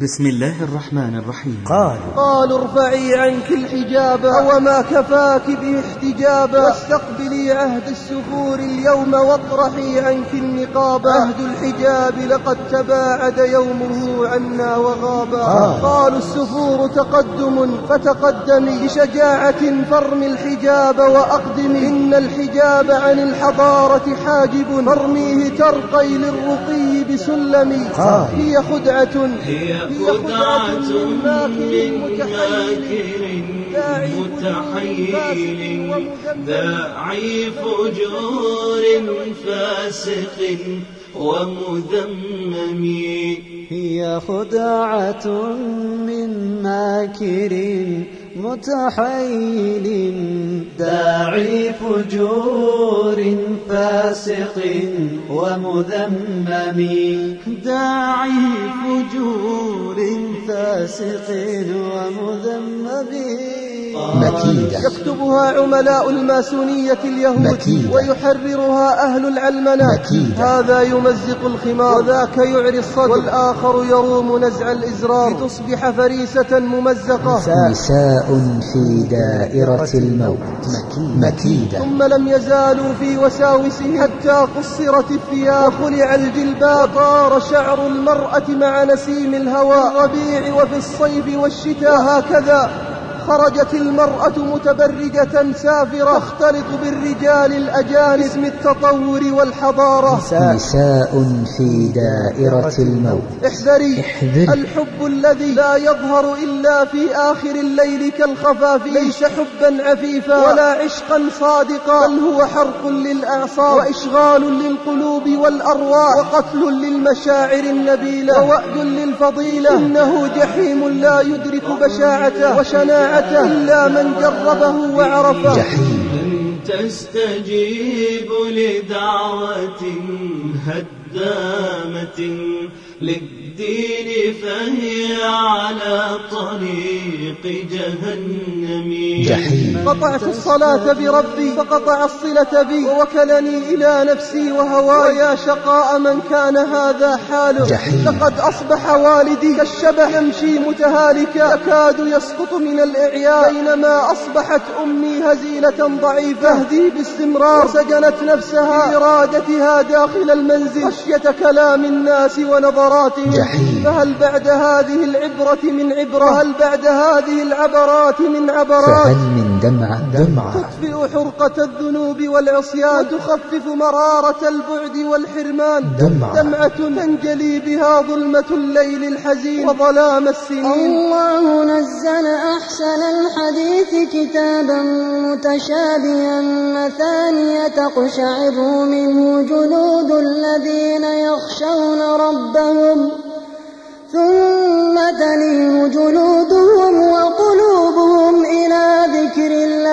بسم الله الرحمن الرحيم. قال. قالوا ارفعي عنك الحجاب وما كفاك به احتجابا واستقبلي عهد السفور اليوم واطرحي عنك النقاب. عهد الحجاب لقد تباعد يومه عنا وغابا قال. قالوا السفور تقدم فتقدمي بشجاعة فارمي الحجاب وأقدمي. إن الحجاب عن الحضارة حاجب فارميه ترقي للرقي بسلمي. قال. هي خدعة. هي خدعة من ماكر متحيل داعي فجور فاسق ومذمم. هي خدعة من ماكر متحيل داعي فجور فاسق ومذمم. داعي فجور فاسق ومذمم. مكيدة يكتبها عملاء الماسونية اليهود مكيدة. ويحررها أهل العلمنة مكيدة. هذا يمزق الخمار. وذاك يعري الصدر. والآخر يروم نزع الإزرار. لتصبح فريسة ممزقة. نساء في دائرة الموت. مكيدة ثم لم يزالوا في وساوسهم حتى قصرت الثياب. وخلع الجلباب. وطار شعر المرأة مع نسيم الهواء. في الربيع وفي الصيف والشتاء. وهكذا. خرجت المرأة متبرجة سافرة. تختلط بالرجال الأجانب. باسم التطور والحضارة. نساء في دائرة الموت. احذري. احذري. الحب الذي لا يظهر إلا في آخر الليل كالخفاف. ليس حبا عفيفا. ولا عشقا صادقا. بل هو حرق للأعصاب. وإشغال للقلوب والأرواح. وقتل للمشاعر النبيلة. ووأد للفضيلة. إنه جحيم لا يدرك بشاعته. وشناعته إلا من جربه وعرفه. جحيم. لن تستجيب لدعوة هدامة للدين فهي على طريق جهنم. جحيم. قطعت الصلاة بربي فقطع الصلة بي. ووكلني إلى نفسي وهواي. ويا شقاء من كان هذا حاله. جحيم. لقد أصبح والدي كالشبح يمشي متهالكا. يكاد يسقط من الإعياء. بينما أصبحت أمي هزيلة ضعيفة. تهدي باستمرار. سجنت نفسها بإرادتها داخل المنزل. خشية كلام الناس ونظراتهم. جحيم. فهل بعد هذه العبرة من عبرة؟ هل بعد هذه العبرات من عبرات؟ فهل من دمعة؟ دمعة. تطفئ حرقة الذنوب والعصيان. وتخفف مرارة البعد والحرمان. دمعة. دمعة تنجلي بها ظلمة الليل الحزين. وظلام السنين. الله نزل أحسن الحديث كتابا متشابها مثانية تقشعر منه جلود الذين يخشون ربهم. ثم تلين جلودهم وقلوبهم إلى ذكر الله.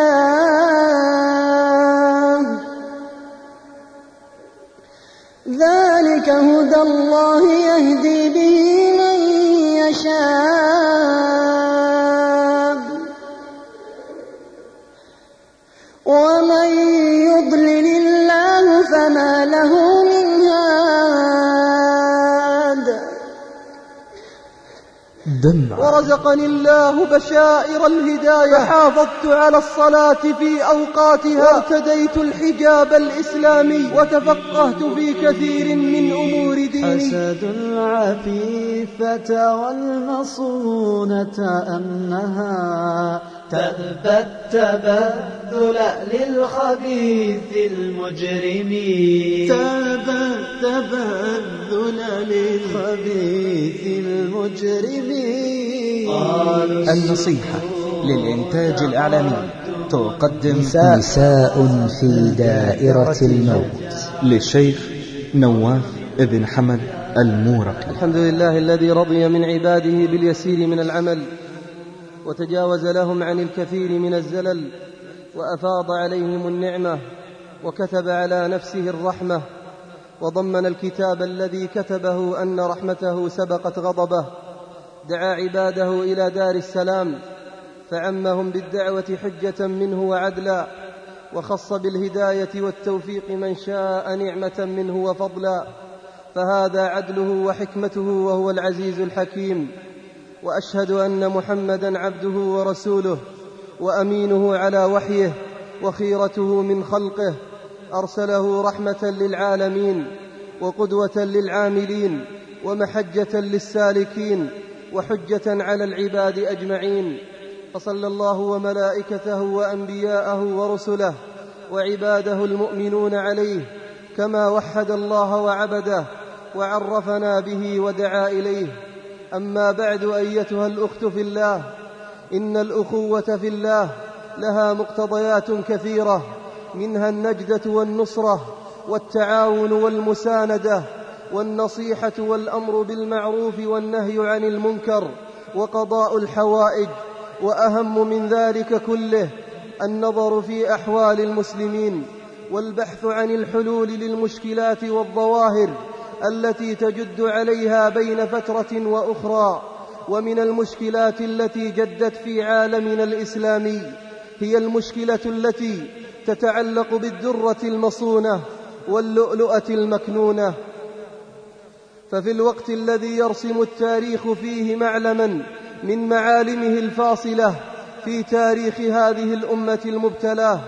ذلك هدى الله يهدي به من يشاء. ومن دمعة ورزقني الله بشائر الهداية. فحافظت على الصلاة في أوقاتها. وارتديت الحجاب الإسلامي. وتفقهت في كثير من أمور ديني. حسد العفيفة والمصونة أنها تأبى التبذل للخبيث المجرم. تأبى التبذل للخبيث المجرم. النصيحة للإنتاج الإعلامي تقدم نساء في دائرة الموت. للشيخ نواف ابن حمد المورقي. الحمد لله الذي رضي من عباده باليسير من العمل وتجاوز لهم عن الكثير من الزلل وأفاض عليهم النعمة وكتب على نفسه الرحمة وضمن الكتاب الذي كتبه أن رحمته سبقت غضبه. دعا عباده إلى دار السلام فعمهم بالدعوة حجة منه وعدلا وخص بالهداية والتوفيق من شاء نعمة منه وفضلا فهذا عدله وحكمته وهو العزيز الحكيم. وأشهد أن محمدا عبده ورسوله وأمينه على وحيه وخيرته من خلقه أرسله رحمة للعالمين وقدوة للعاملين ومحجة للسالكين وحجة على العباد أجمعين فصلى الله وملائكته وأنبياءه ورسله وعباده المؤمنون عليه كما وحد الله وعبده وعرفنا به ودعا إليه. أما بعد أيتها الأخت في الله إن الأخوة في الله لها مقتضيات كثيرة منها النجدة والنصرة والتعاون والمساندة والنصيحة والأمر بالمعروف والنهي عن المنكر وقضاء الحوائج وأهم من ذلك كله النظر في أحوال المسلمين والبحث عن الحلول للمشكلات والظواهر التي تجد عليها بين فترة وأخرى ومن المشكلات التي جدت في عالمنا الإسلامي هي المشكلة التي تتعلق بالدرة المصونة واللؤلؤة المكنونة. ففي الوقت الذي يرسم التاريخ فيه معلما من معالمه الفاصلة في تاريخ هذه الأمة المبتلاه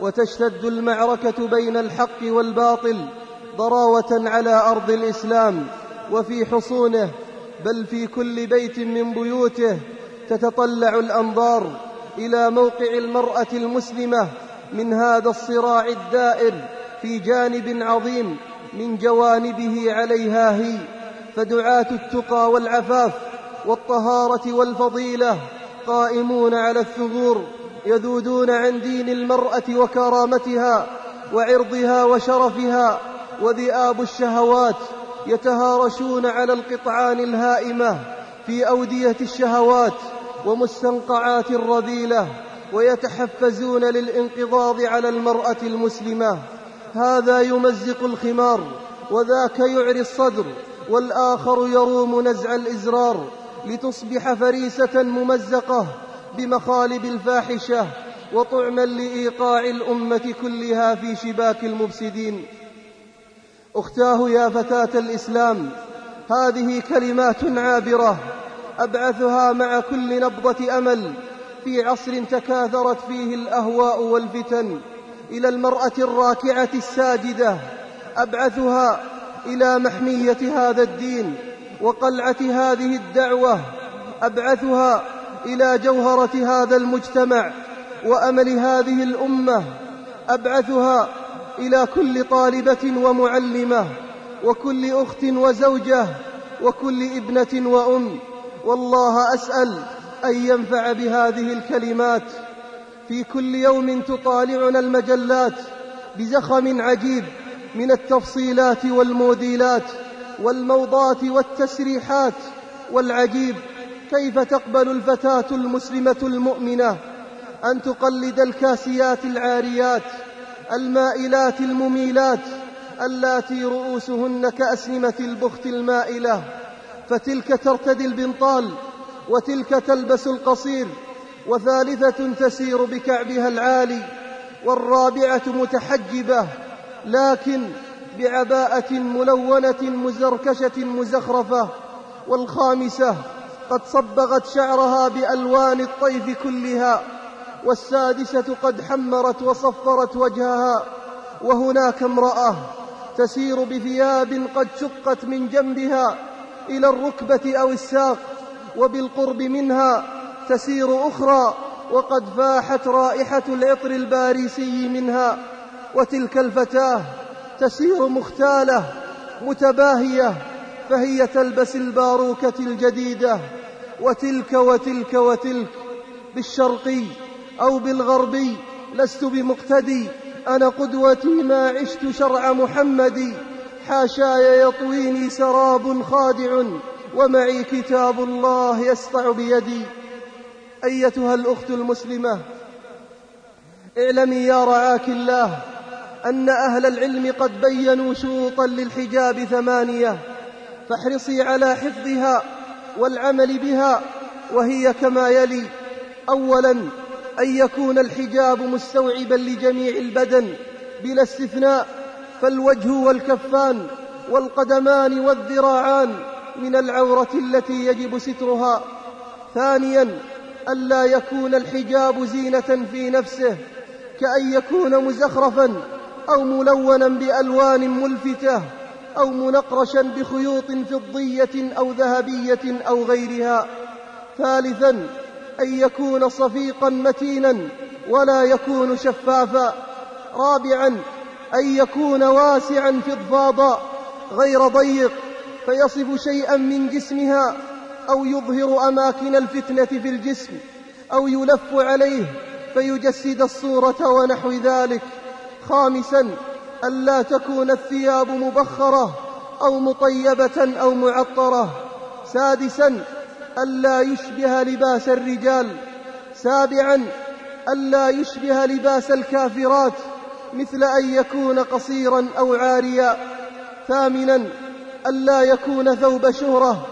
وتشتد المعركة بين الحق والباطل ضراوة على أرض الإسلام وفي حصونه بل في كل بيت من بيوته تتطلع الأنظار إلى موقع المرأة المسلمة من هذا الصراع الدائر في جانب عظيم من جوانبه عليها هي فدعاة التقى والعفاف والطهارة والفضيلة قائمون على الثغور يذودون عن دين المرأة وكرامتها وعرضها وشرفها وذئاب الشهوات يتهارشون على القطعان الهائمة في أودية الشهوات ومستنقعات الرذيلة ويتحفزون للانقضاض على المرأة المسلمة. هذا يمزق الخمار وذاك يعري الصدر والآخر يروم نزع الإزرار لتصبح فريسة ممزقة بمخالب الفاحشة وطعما لإيقاع الأمة كلها في شباك المفسدين. أختاه يا فتاة الإسلام هذه كلمات عابرة أبعثها مع كل نبضة أمل في عصر تكاثرت فيه الأهواء والفتن. إلى المرأة الراكعة الساجدة أبعثها إلى محمية هذا الدين وقلعة هذه الدعوة أبعثها إلى جوهرة هذا المجتمع وأمل هذه الأمة أبعثها إلى كل طالبة ومعلمة وكل أخت وزوجة وكل ابنة وأم والله أسأل أن ينفع بهذه الكلمات. في كل يوم تطالعنا المجلات بزخم عجيب من التفصيلات والموديلات والموضات والتسريحات والعجيب. كيف تقبل الفتاة المسلمة المؤمنة أن تقلد الكاسيات العاريات المائلات المميلات اللاتي رؤوسهن كأسنمة البخت المائلة؟ فتلك ترتدي البنطال وتلك تلبس القصير وثالثة تسير بكعبها العالي والرابعة متحجبة لكن بعباءة ملونة مزركشة مزخرفة والخامسة قد صبغت شعرها بألوان الطيف كلها والسادسة قد حمرت وصفرت وجهها وهناك امرأة تسير بثياب قد شقت من جنبها إلى الركبة أو الساق وبالقرب منها تسير أخرى وقد فاحت رائحة العطر الباريسي منها وتلك الفتاة تسير مختالة متباهية فهي تلبس الباروكة الجديدة وتلك وتلك وتلك بالشرقي أو بالغربي لست بمقتدي أنا قدوتي ما عشت شرع محمد حاشاي يطويني سراب خادع ومعي كتاب الله يسطع بيدي. أيتها الأخت المسلمة اعلمي يا رعاك الله أن أهل العلم قد بينوا شروطا للحجاب ثمانية فاحرصي على حفظها والعمل بها وهي كما يلي اولا أن يكون الحجاب مستوعبا لجميع البدن بلا استثناء فالوجه والكفان والقدمان والذراعان من العورة التي يجب سترها. ثانيا ألا يكون الحجاب زينة في نفسه كأن يكون مزخرفا أو ملونا بألوان ملفتة أو منقرشا بخيوط فضية أو ذهبية أو غيرها. ثالثا أن يكون صفيقا متينا ولا يكون شفافا. رابعا أن يكون واسعا فضفاضا غير ضيق فيصف شيئا من جسمها أو يظهر أماكن الفتنة في الجسم أو يلف عليه فيجسد الصورة ونحو ذلك. خامسا ألا تكون الثياب مبخرة أو مطيبة أو معطرة. سادسا ألا يشبه لباس الرجال. سابعا ألا يشبه لباس الكافرات مثل أن يكون قصيرا أو عاريا. ثامنا ألا يكون ثوب شهرة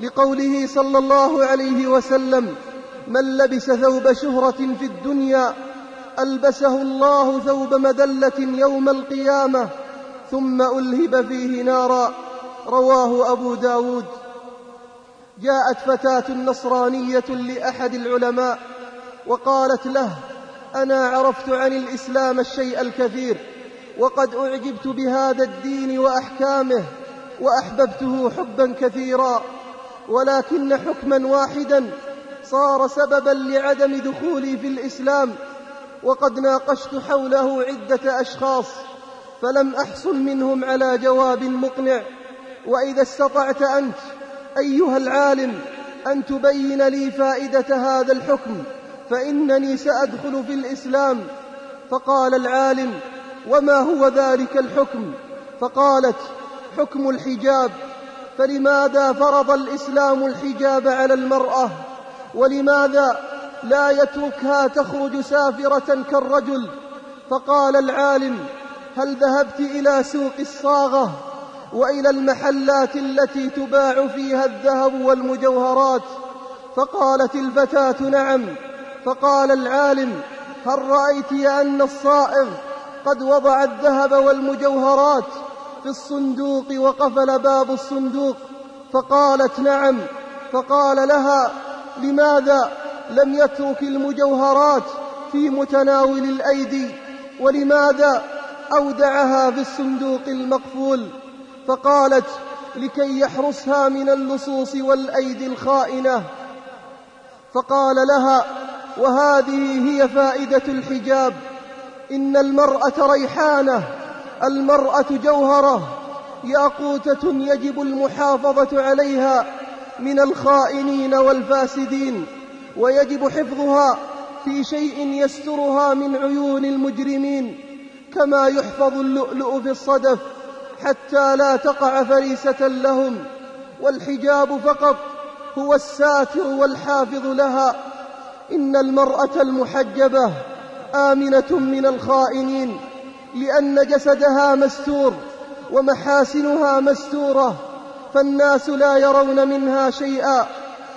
لقوله صلى الله عليه وسلم من لبس ثوب شهرة في الدنيا ألبسه الله ثوب مذلة يوم القيامة ثم ألهب فيه نارا. رواه أبو داود. جاءت فتاة نصرانية لأحد العلماء وقالت له أنا عرفت عن الإسلام الشيء الكثير وقد أعجبت بهذا الدين وأحكامه وأحببته حبا كثيرا. ولكن حكما واحدا صار سببا لعدم دخولي في الإسلام وقد ناقشت حوله عدة أشخاص فلم أحصل منهم على جواب مقنع وإذا استطعت أنت أيها العالم أن تبين لي فائدة هذا الحكم فإنني سأدخل في الإسلام. فقال العالم وما هو ذلك الحكم؟ فقالت حكم الحجاب. فلماذا فرض الإسلام الحجاب على المرأة؟ ولماذا لا يتركها تخرج سافرة كالرجل؟ فقال العالم هل ذهبت إلى سوق الصاغة وإلى المحلات التي تباع فيها الذهب والمجوهرات؟ فقالت الفتاة نعم. فقال العالم هل رأيت أن الصائغ قد وضع الذهب والمجوهرات؟ في الصندوق وقفل باب الصندوق فقالت نعم فقال لها لماذا لم يترك المجوهرات في متناول الأيدي؟ ولماذا أودعها في الصندوق المقفول؟ فقالت لكي يحرسها من اللصوص والأيدي الخائنة. فقال لها وهذه هي فائدة الحجاب إن المرأة ريحانة. المرأة جوهرة ياقوتة يجب المحافظة عليها من الخائنين والفاسدين ويجب حفظها في شيء يسترها من عيون المجرمين كما يحفظ اللؤلؤ في الصدف حتى لا تقع فريسة لهم والحجاب فقط هو الساتر والحافظ لها. إن المرأة المحجبة آمنة من الخائنين. لأن جسدها مستور ومحاسنها مستورة فالناس لا يرون منها شيئا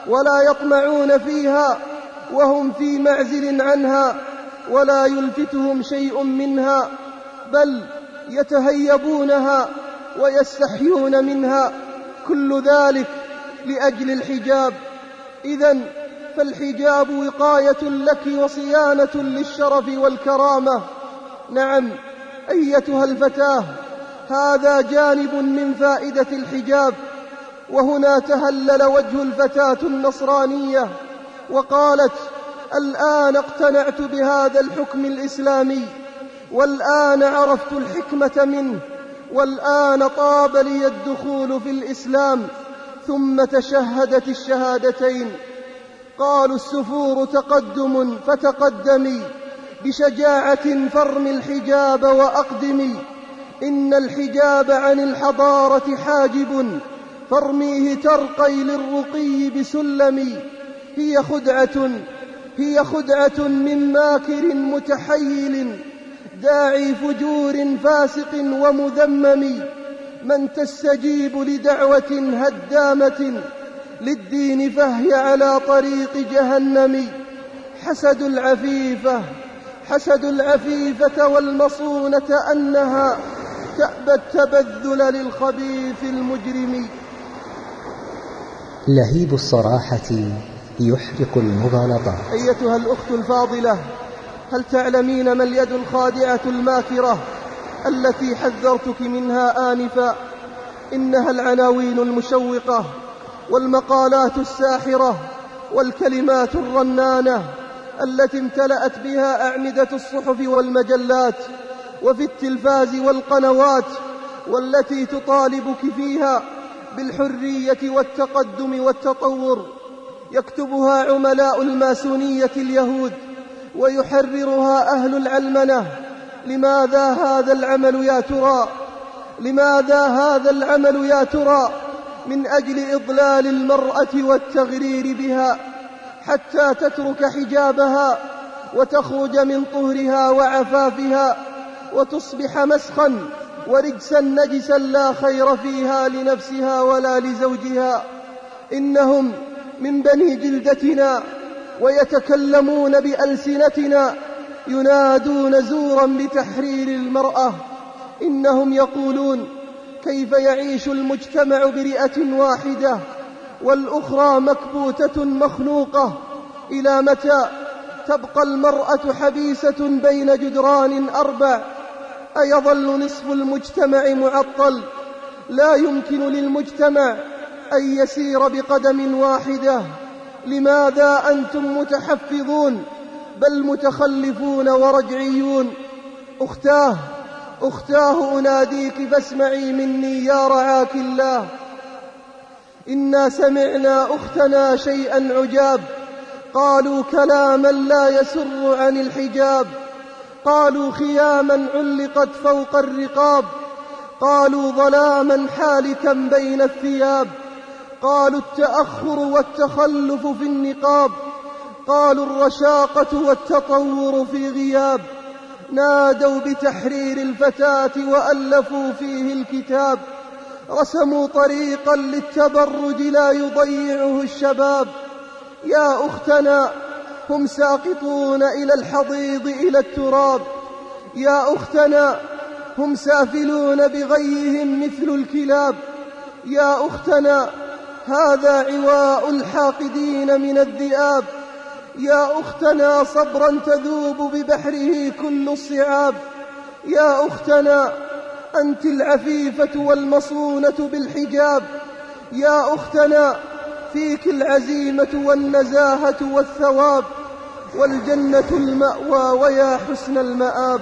ولا يطمعون فيها وهم في معزل عنها ولا يلفتهم شيء منها بل يتهيبونها ويستحيون منها كل ذلك لأجل الحجاب. إذا فالحجاب وقاية لك وصيانة للشرف والكرامة. نعم. أيتها الفتاة هذا جانب من فائدة الحجاب. وهنا تهلل وجه الفتاة النصرانية وقالت الآن اقتنعت بهذا الحكم الإسلامي والآن عرفت الحكمة منه والآن طاب لي الدخول في الإسلام ثم تشهدت الشهادتين. قالوا السفور تقدم فتقدمي. بشجاعة فارم الحجاب وأقدمي إن الحجاب عن الحضارة حاجب. فارميه ترقي للرقي بسلمي هي خدعة هي خدعة من ماكر متحيل. داعي فجور فاسق ومذمم. من تستجيب لدعوة هدامة. للدين فهي على طريق جهنم. حسد العفيفة حسد العفيفة والمصونة أنها تأبى التبذل للخبيث المجرم. لهيب الصراحة يحرق المغالطات. أيتها الأخت الفاضلة هل تعلمين ما اليد الخادعة الماكرة التي حذرتك منها آنفا؟ إنها العناوين المشوقة والمقالات الساحرة والكلمات الرنانة. التي امتلأت بها أعمدة الصحف والمجلات وفي التلفاز والقنوات والتي تطالبك فيها بالحرية والتقدم والتطور. يكتبها عملاء الماسونية اليهود ويحررها أهل العلمنة. لماذا هذا العمل يا ترى؟ لماذا هذا العمل يا ترى؟ من أجل إضلال المرأة والتغرير بها. حتى تترك حجابها وتخرج من طهرها وعفافها وتصبح مسخا ورجسا نجسا لا خير فيها لنفسها ولا لزوجها. إنهم من بني جلدتنا ويتكلمون بألسنتنا ينادون زورا بتحرير المرأة. إنهم يقولون كيف يعيش المجتمع برئة واحدة؟ والأخرى مكبوتة مخنوقة إلى متى تبقى المرأة حبيسة بين جدران أربع؟ أيظل نصف المجتمع معطل. لا يمكن للمجتمع أن يسير بقدم واحدة. لماذا أنتم متحفظون بل متخلفون ورجعيون؟ أختاه أختاه أناديك فاسمعي مني يا رعاك الله. إنا سمعنا أختنا شيئا عجاب. قالوا كلاما لا يسر عن الحجاب. قالوا خياما علقت فوق الرقاب. قالوا ظلاما حالكا بين الثياب. قالوا التأخر والتخلف في النقاب. قالوا الرشاقة والتطور في غياب. نادوا بتحرير الفتاة وألفوا فيه الكتاب. رسموا طريقا للتبرج لا يضيعه الشباب. يا أختنا هم ساقطون إلى الحضيض إلى التراب. يا أختنا هم سافلون بغيهم مثل الكلاب. يا أختنا هذا عواء الحاقدين من الذئاب. يا أختنا صبرا تذوب ببحره كل الصعاب. يا أختنا أنت العفيفة والمصونة بالحجاب. يا أختنا فيك العزيمة والنزاهة والثواب والجنة المأوى ويا حسن المآب.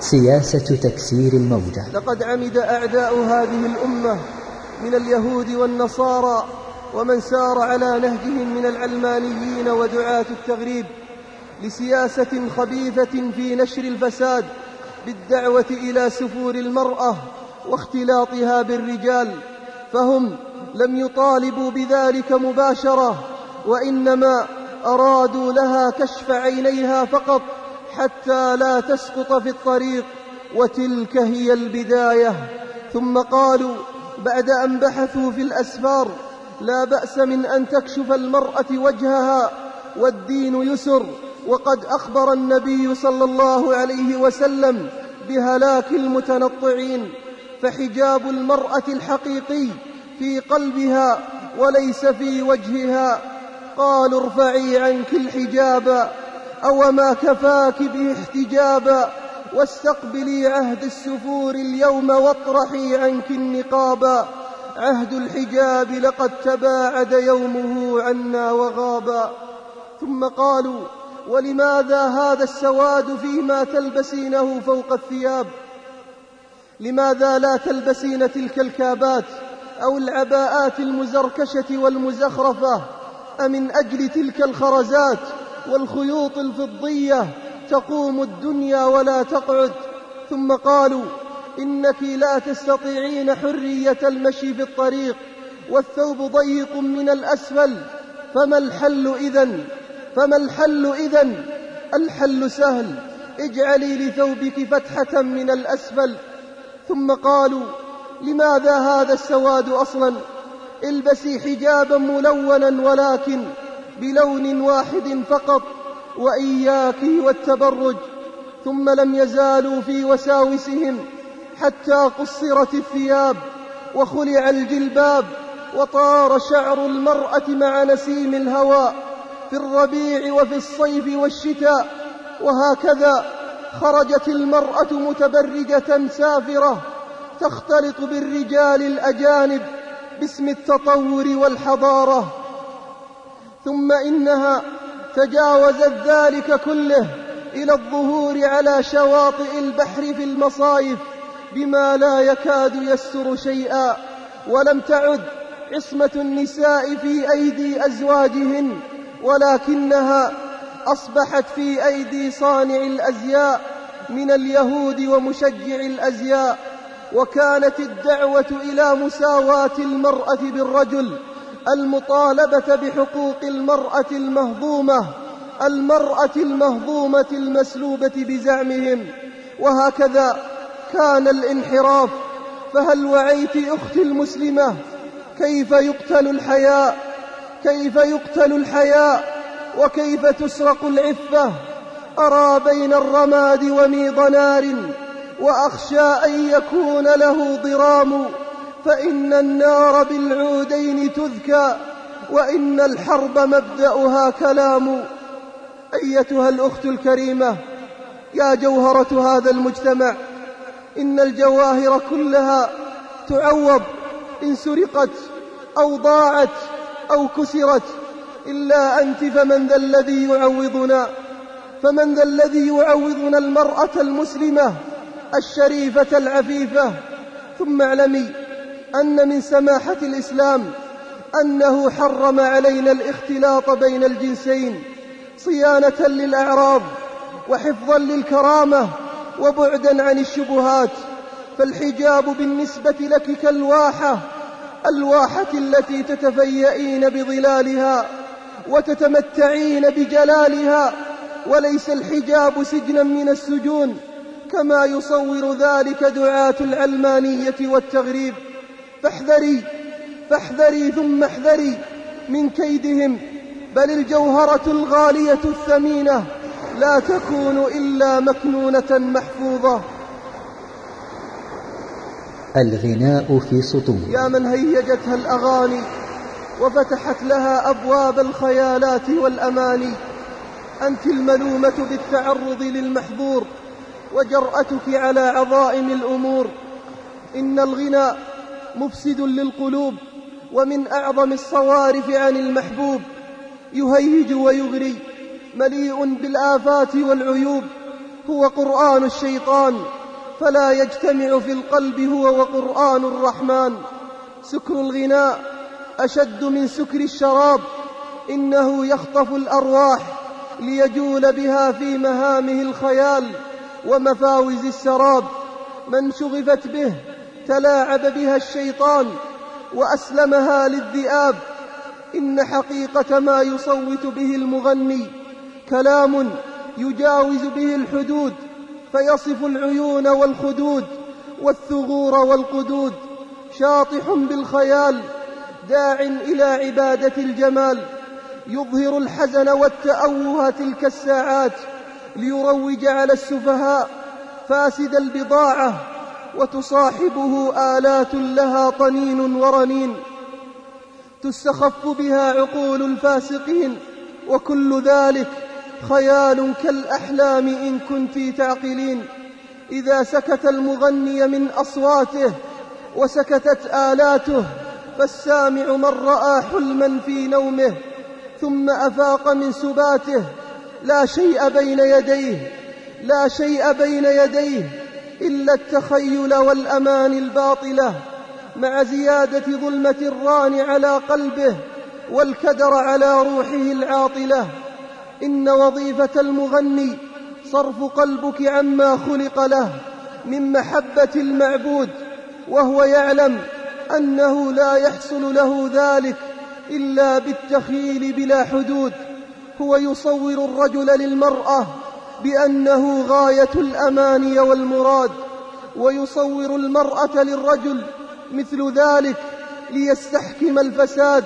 سياسة تكسير الموجة. لقد عمد أعداء هذه الأمة من اليهود والنصارى ومن سار على نهجهم من العلمانيين ودعاة التغريب لسياسة خبيثة في نشر الفساد. بالدعوة إلى سفور المرأة واختلاطها بالرجال فهم لم يطالبوا بذلك مباشرة وإنما أرادوا لها كشف عينيها فقط حتى لا تسقط في الطريق وتلك هي البداية. ثم قالوا بعد أن بحثوا في الأسفار لا بأس من أن تكشف المرأة وجهها والدين يسر. وقد أخبر النبي صلى الله عليه وسلم بهلاك المتنطعين فحجاب المرأة الحقيقي في قلبها وليس في وجهها. قالوا ارفعي عنك الحجاب أو ما كفاك به احتجابا واستقبلي عهد السفور اليوم واطرحي عنك النقابا عهد الحجاب لقد تباعد يومه عنا وغابا ثم قالوا ولماذا هذا السواد فيما تلبسينه فوق الثياب؟ لماذا لا تلبسين تلك الكابات أو العباءات المزركشة والمزخرفة؟ أمن أجل تلك الخرزات والخيوط الفضية تقوم الدنيا ولا تقعد؟ ثم قالوا إنك لا تستطيعين حرية المشي في الطريق والثوب ضيق من الأسفل فما الحل إذن؟ فما الحل إذن؟ الحل سهل. اجعلي لثوبك فتحة من الأسفل. ثم قالوا لماذا هذا السواد أصلا؟ البسي حجابا ملونا ولكن بلون واحد فقط وإياك والتبرج. ثم لم يزالوا في وساوسهم حتى قصرت الثياب وخلع الجلباب وطار شعر المرأة مع نسيم الهواء. في الربيع وفي الصيف والشتاء وهكذا خرجت المرأة متبرجة سافرة تختلط بالرجال الأجانب باسم التطور والحضارة. ثم إنها تجاوزت ذلك كله إلى الظهور على شواطئ البحر في المصايف بما لا يكاد يستر شيئا ولم تعد عصمة النساء في أيدي أزواجهن. ولكنها أصبحت في أيدي صانع الأزياء من اليهود ومشجع الأزياء وكانت الدعوة إلى مساواة المرأة بالرجل المطالبة بحقوق المرأة المهضومة المرأة المهضومة المسلوبة بزعمهم. وهكذا كان الانحراف. فهل وعيت أختي المسلمة؟ كيف يقتل الحياء؟ كيف يقتل الحياء وكيف تسرق العفة؟ أرى بين الرماد وميض نار وأخشى أن يكون له ضرام فإن النار بالعودين تذكى وإن الحرب مبدأها كلام. أيتها الأخت الكريمة يا جوهرة هذا المجتمع إن الجواهر كلها تعوض إن سرقت أو ضاعت أو كسرت إلا أنت فمن ذا الذي يعوضنا فمن ذا الذي يعوضنا المرأة المسلمة الشريفة العفيفة. ثم اعلمي أن من سماحة الإسلام أنه حرم علينا الاختلاط بين الجنسين صيانة للأعراض وحفظا للكرامة وبعدا عن الشبهات. فالحجاب بالنسبة لك كالواحة الواحة التي تتفيئين بظلالها وتتمتعين بجلالها وليس الحجاب سجنا من السجون كما يصور ذلك دعاة العلمانية والتغريب. فاحذري فاحذري ثم احذري من كيدهم بل الجوهرة الغالية الثمينة لا تكون إلا مكنونة محفوظة. الغناء في سطور يا من هيجتها الأغاني وفتحت لها أبواب الخيالات والأماني. أنت الملومة بالتعرض للمحظور وجرأتك على عظائم الأمور. إن الغنى مفسد للقلوب ومن أعظم الصوارف عن المحبوب. يهيج ويغري مليء بالآفات والعيوب. هو قرآن الشيطان. فلا يجتمع في القلب هو وقرآن الرحمن. سكر الغناء أشد من سكر الشراب. إنه يخطف الأرواح ليجول بها في مهامه الخيال ومفاوز السراب من شغفت به تلاعب بها الشيطان وأسلمها للذئاب. إن حقيقة ما يصوت به المغني كلام يجاوز به الحدود. فيصف العيون والخدود والثغور والقدود شاطح بالخيال داع إلى عبادة الجمال يظهر الحزن والتأوه تلك الساعات ليروج على السفهاء فاسد البضاعة وتصاحبه آلات لها طنين ورنين. تستخف بها عقول الفاسقين وكل ذلك خيال كالأحلام إن كنت تعقلين إذا سكت المغني من أصواته وسكتت آلاته فالسامع من رأى حلما في نومه ثم أفاق من سباته. لا شيء بين يديه لا شيء بين يديه إلا التخيل والأمان الباطلة. مع زيادة ظلمة الران على قلبه والكدر على روحه العاطلة. إن وظيفة المغني صرف قلبك عما خلق له من محبة المعبود وهو يعلم أنه لا يحصل له ذلك إلا بالتخيل بلا حدود. هو يصور الرجل للمرأة بأنه غاية الأماني والمراد ويصور المرأة للرجل مثل ذلك ليستحكم الفساد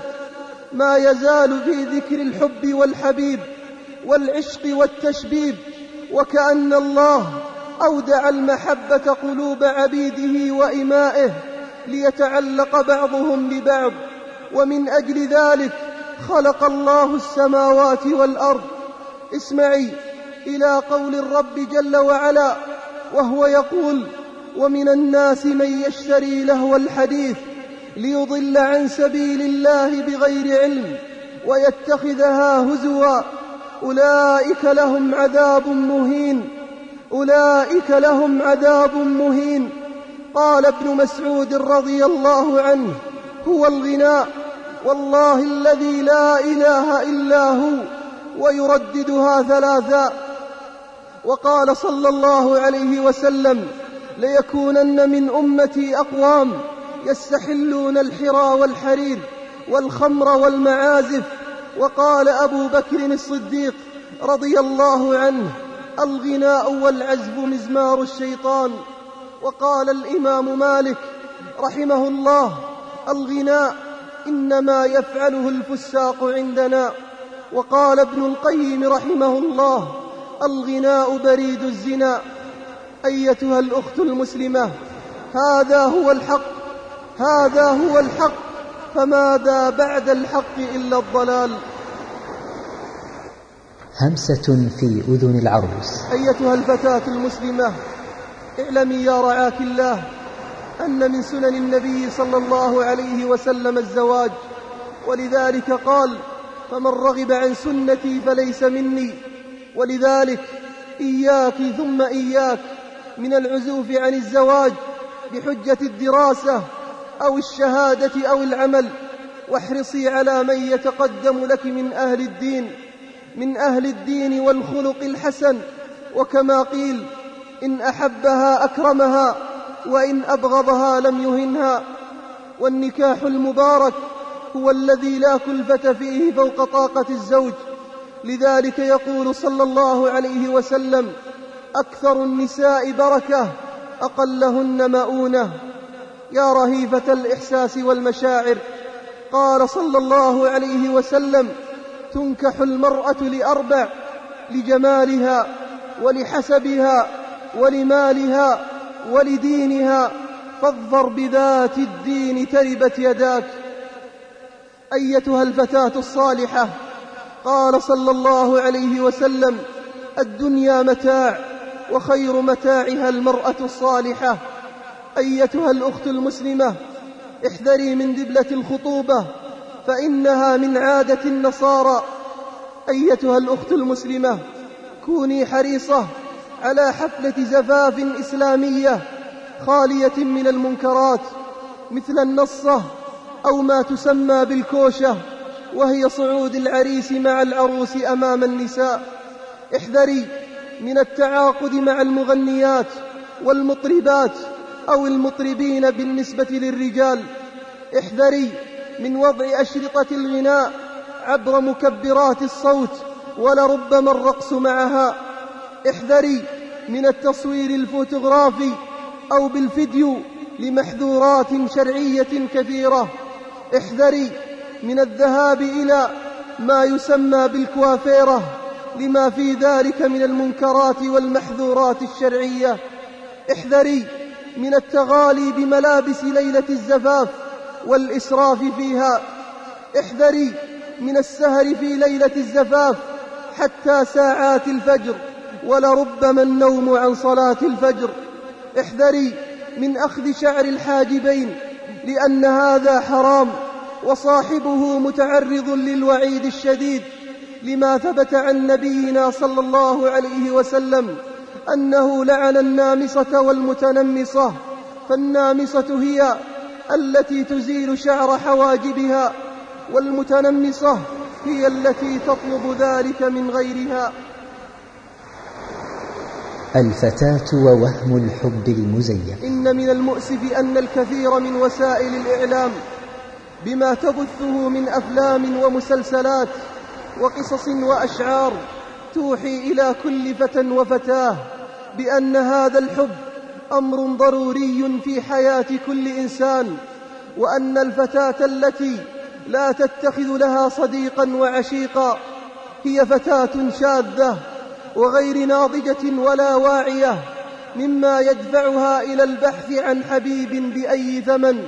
ما يزال في ذكر الحب والحبيب. والعشق والتشبيب وكأن الله أودع المحبة قلوب عبيده وإمائه ليتعلق بعضهم ببعض ومن أجل ذلك خلق الله السماوات والأرض. اسمعي إلى قول الرب جل وعلا وهو يقول ومن الناس من يشتري لهو الحديث ليضل عن سبيل الله بغير علم ويتخذها هزوا أولئك لهم عذاب مهين. أولئك لهم عذاب مهين. قال ابن مسعود رضي الله عنه هو الغناء. والله الذي لا إله إلا هو ويرددها ثلاثا. وقال صلى الله عليه وسلم ليكونن من أمتي أقوام يستحلون الحرى والحرير والخمر والمعازف وقال أبو بكر الصديق رضي الله عنه الغناء والعزف مزمار الشيطان. وقال الإمام مالك رحمه الله الغناء إنما يفعله الفساق عندنا. وقال ابن القيم رحمه الله الغناء بريد الزنا. أيتها الأخت المسلمة هذا هو الحق هذا هو الحق. فماذا بعد الحق إلا الضلال. همسة في أذن العروس. أيتها الفتاة المسلمة اعلمي يا رعاك الله أن من سنن النبي صلى الله عليه وسلم الزواج. ولذلك قال فمن رغب عن سنتي فليس مني. ولذلك إياك ثم إياك من العزوف عن الزواج بحجة الدراسة أو الشهادة أو العمل واحرصي على من يتقدم لك من أهل الدين من أهل الدين والخلق الحسن. وكما قيل إن أحبها أكرمها وإن أبغضها لم يهنها. والنكاح المبارك هو الذي لا كلفة فيه فوق طاقة الزوج. لذلك يقول صلى الله عليه وسلم أكثر النساء بركة أقلهن مؤونة. يا رهيفة الإحساس والمشاعر. قال صلى الله عليه وسلم تنكح المرأة لأربع لجمالها ولحسبها ولمالها ولدينها فاظفر بذات الدين تربت يداك. أيتها الفتاة الصالحة. قال صلى الله عليه وسلم الدنيا متاع وخير متاعها المرأة الصالحة. أيتها الأخت المسلمة احذري من دبلة الخطوبة فإنها من عادة النصارى. أيتها الأخت المسلمة كوني حريصة على حفلة زفاف إسلامية خالية من المنكرات مثل النصة أو ما تسمى بالكوشة وهي صعود العريس مع العروس أمام النساء. احذري من التعاقد مع المغنيات والمطربات أو المطربين بالنسبة للرجال. احذري من وضع أشرطة الغناء عبر مكبرات الصوت ولربما الرقص معها. احذري من التصوير الفوتوغرافي أو بالفيديو لمحذورات شرعية كثيرة. احذري من الذهاب إلى ما يسمى بالكوافيرة لما في ذلك من المنكرات والمحذورات الشرعية. احذري من التغالي بملابس ليلة الزفاف والإسراف فيها. احذري من السهر في ليلة الزفاف حتى ساعات الفجر ولربما النوم عن صلاة الفجر. احذري من أخذ شعر الحاجبين لأن هذا حرام وصاحبه متعرض للوعيد الشديد لما ثبت عن نبينا صلى الله عليه وسلم. أنه لعن النامصة والمتنمصة فالنامصة هي التي تزيل شعر حواجبها والمتنمصة هي التي تطلب ذلك من غيرها. الفتاة ووهم الحب المزيف. إن من المؤسف أن الكثير من وسائل الإعلام بما تبثه من أفلام ومسلسلات وقصص وأشعار توحي إلى كل فتى وفتاة بأن هذا الحب أمر ضروري في حياة كل إنسان وأن الفتاة التي لا تتخذ لها صديقا وعشيقا هي فتاة شاذة وغير ناضجة ولا واعية مما يدفعها إلى البحث عن حبيب بأي ثمن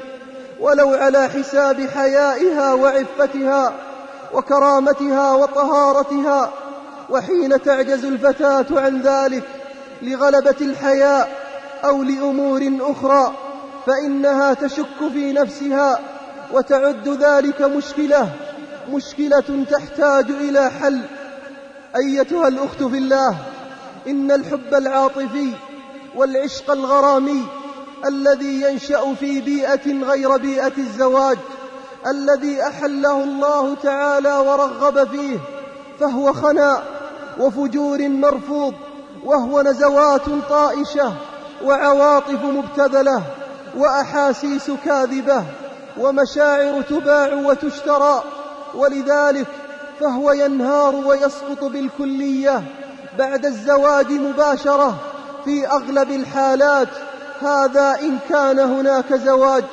ولو على حساب حيائها وعفتها وكرامتها وطهارتها وحين تعجز الفتاة عن ذلك لغلبة الحياء أو لأمور أخرى فإنها تشك في نفسها وتعد ذلك مشكلة مشكلة تحتاج إلى حل. أيتها الأخت في الله إن الحب العاطفي والعشق الغرامي الذي ينشأ في بيئة غير بيئة الزواج الذي أحله الله تعالى ورغب فيه فهو خناء. وفجور مرفوض وهو نزوات طائشة وعواطف مبتذلة وأحاسيس كاذبة ومشاعر تباع وتشترى ولذلك فهو ينهار ويسقط بالكلية بعد الزواج مباشرة في أغلب الحالات. هذا إن كان هناك زواج.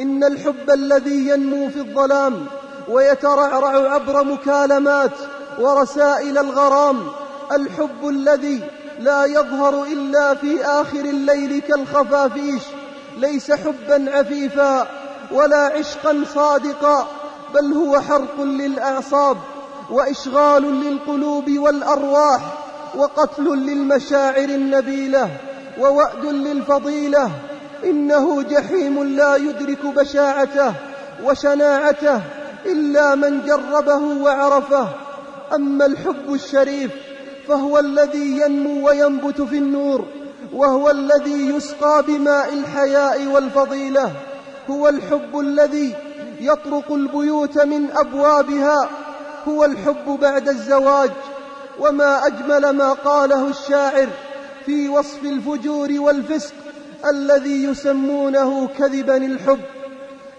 إن الحب الذي ينمو في الظلام ويترعرع عبر مكالمات ورسائل الغرام الحب الذي لا يظهر إلا في آخر الليل كالخفافيش ليس حبا عفيفا ولا عشقا صادقا بل هو حرق للأعصاب وإشغال للقلوب والأرواح وقتل للمشاعر النبيلة ووأد للفضيلة. إنه جحيم لا يدرك بشاعته وشناعته إلا من جربه وعرفه. أما الحب الشريف فهو الذي ينمو وينبت في النور وهو الذي يسقى بماء الحياء والفضيلة. هو الحب الذي يطرق البيوت من أبوابها. هو الحب بعد الزواج. وما أجمل ما قاله الشاعر في وصف الفجور والفسق الذي يسمونه كذبا الحب.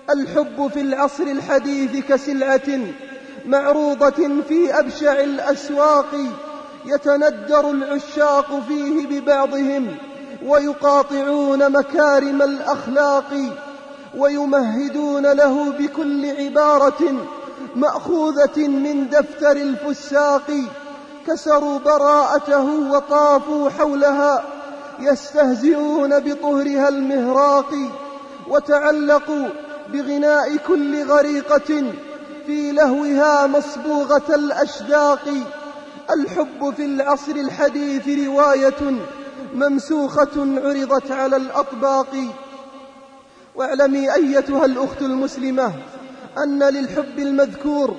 الحب في العصر الحديث كسلعة. معروضة في أبشع الأسواق يتندر العشاق فيه ببعضهم ويقاطعون مكارم الأخلاق ويمهدون له بكل عبارة مأخوذة من دفتر الفساق. كسروا براءته وطافوا حولها يستهزئون بطهرها المهراق وتعلقوا بغناء كل غريقة في لهوها مصبوغة الأشداق. الحب في العصر الحديث رواية ممسوخة عرضت على الأطباق. واعلمي أيتها الأخت المسلمة أن للحب المذكور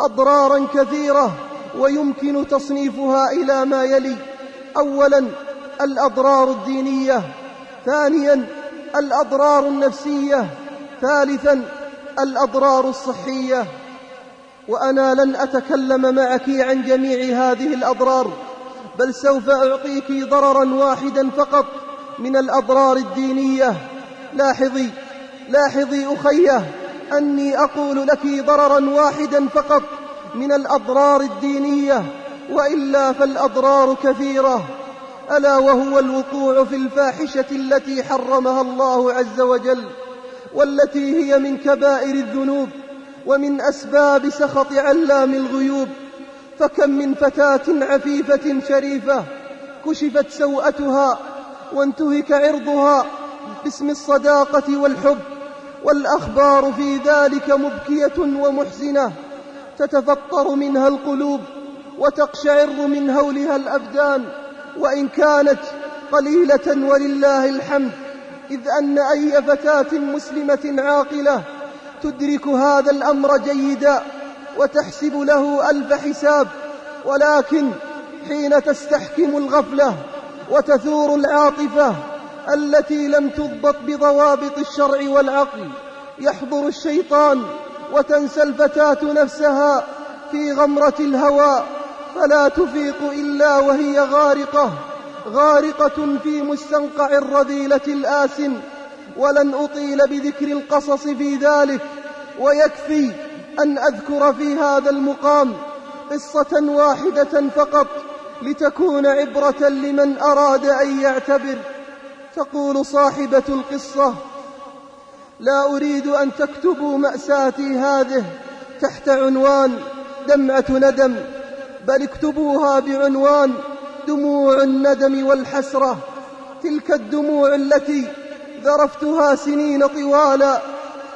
أضرارا كثيرة ويمكن تصنيفها إلى ما يلي. أولا الأضرار الدينية. ثانيا الأضرار النفسية. ثالثا الأضرار الصحية. وأنا لن أتكلم معك عن جميع هذه الأضرار بل سوف أعطيك ضررا واحدا فقط من الأضرار الدينية. لاحظي لاحظي أخيه أني أقول لك ضررا واحدا فقط من الأضرار الدينية وإلا فالأضرار كثيرة. ألا وهو الوقوع في الفاحشة التي حرمها الله عز وجل والتي هي من كبائر الذنوب. ومن أسباب سخط علام الغيوب فكم من فتاة عفيفة شريفة كشفت سوءتها وانتهك عرضها باسم الصداقة والحب والأخبار في ذلك مبكية ومحزنة تتفطر منها القلوب وتقشعر من هولها الأبدان وإن كانت قليلة ولله الحمد إذ أن أي فتاة مسلمة عاقلة تدرك هذا الأمر جيدا وتحسب له ألف حساب ولكن حين تستحكم الغفلة وتثور العاطفة التي لم تضبط بضوابط الشرع والعقل يحضر الشيطان وتنسى الفتاة نفسها في غمرة الهوى فلا تفيق إلا وهي غارقة غارقة في مستنقع الرذيلة الآسن. ولن أطيل بذكر القصص في ذلك ويكفي أن أذكر في هذا المقام قصة واحدة فقط لتكون عبرة لمن أراد أن يعتبر. تقول صاحبة القصة لا أريد أن تكتبوا مأساتي هذه تحت عنوان دمعة ندم بل اكتبوها بعنوان دموع الندم والحسرة تلك الدموع التي ذرفتها سنين طوالا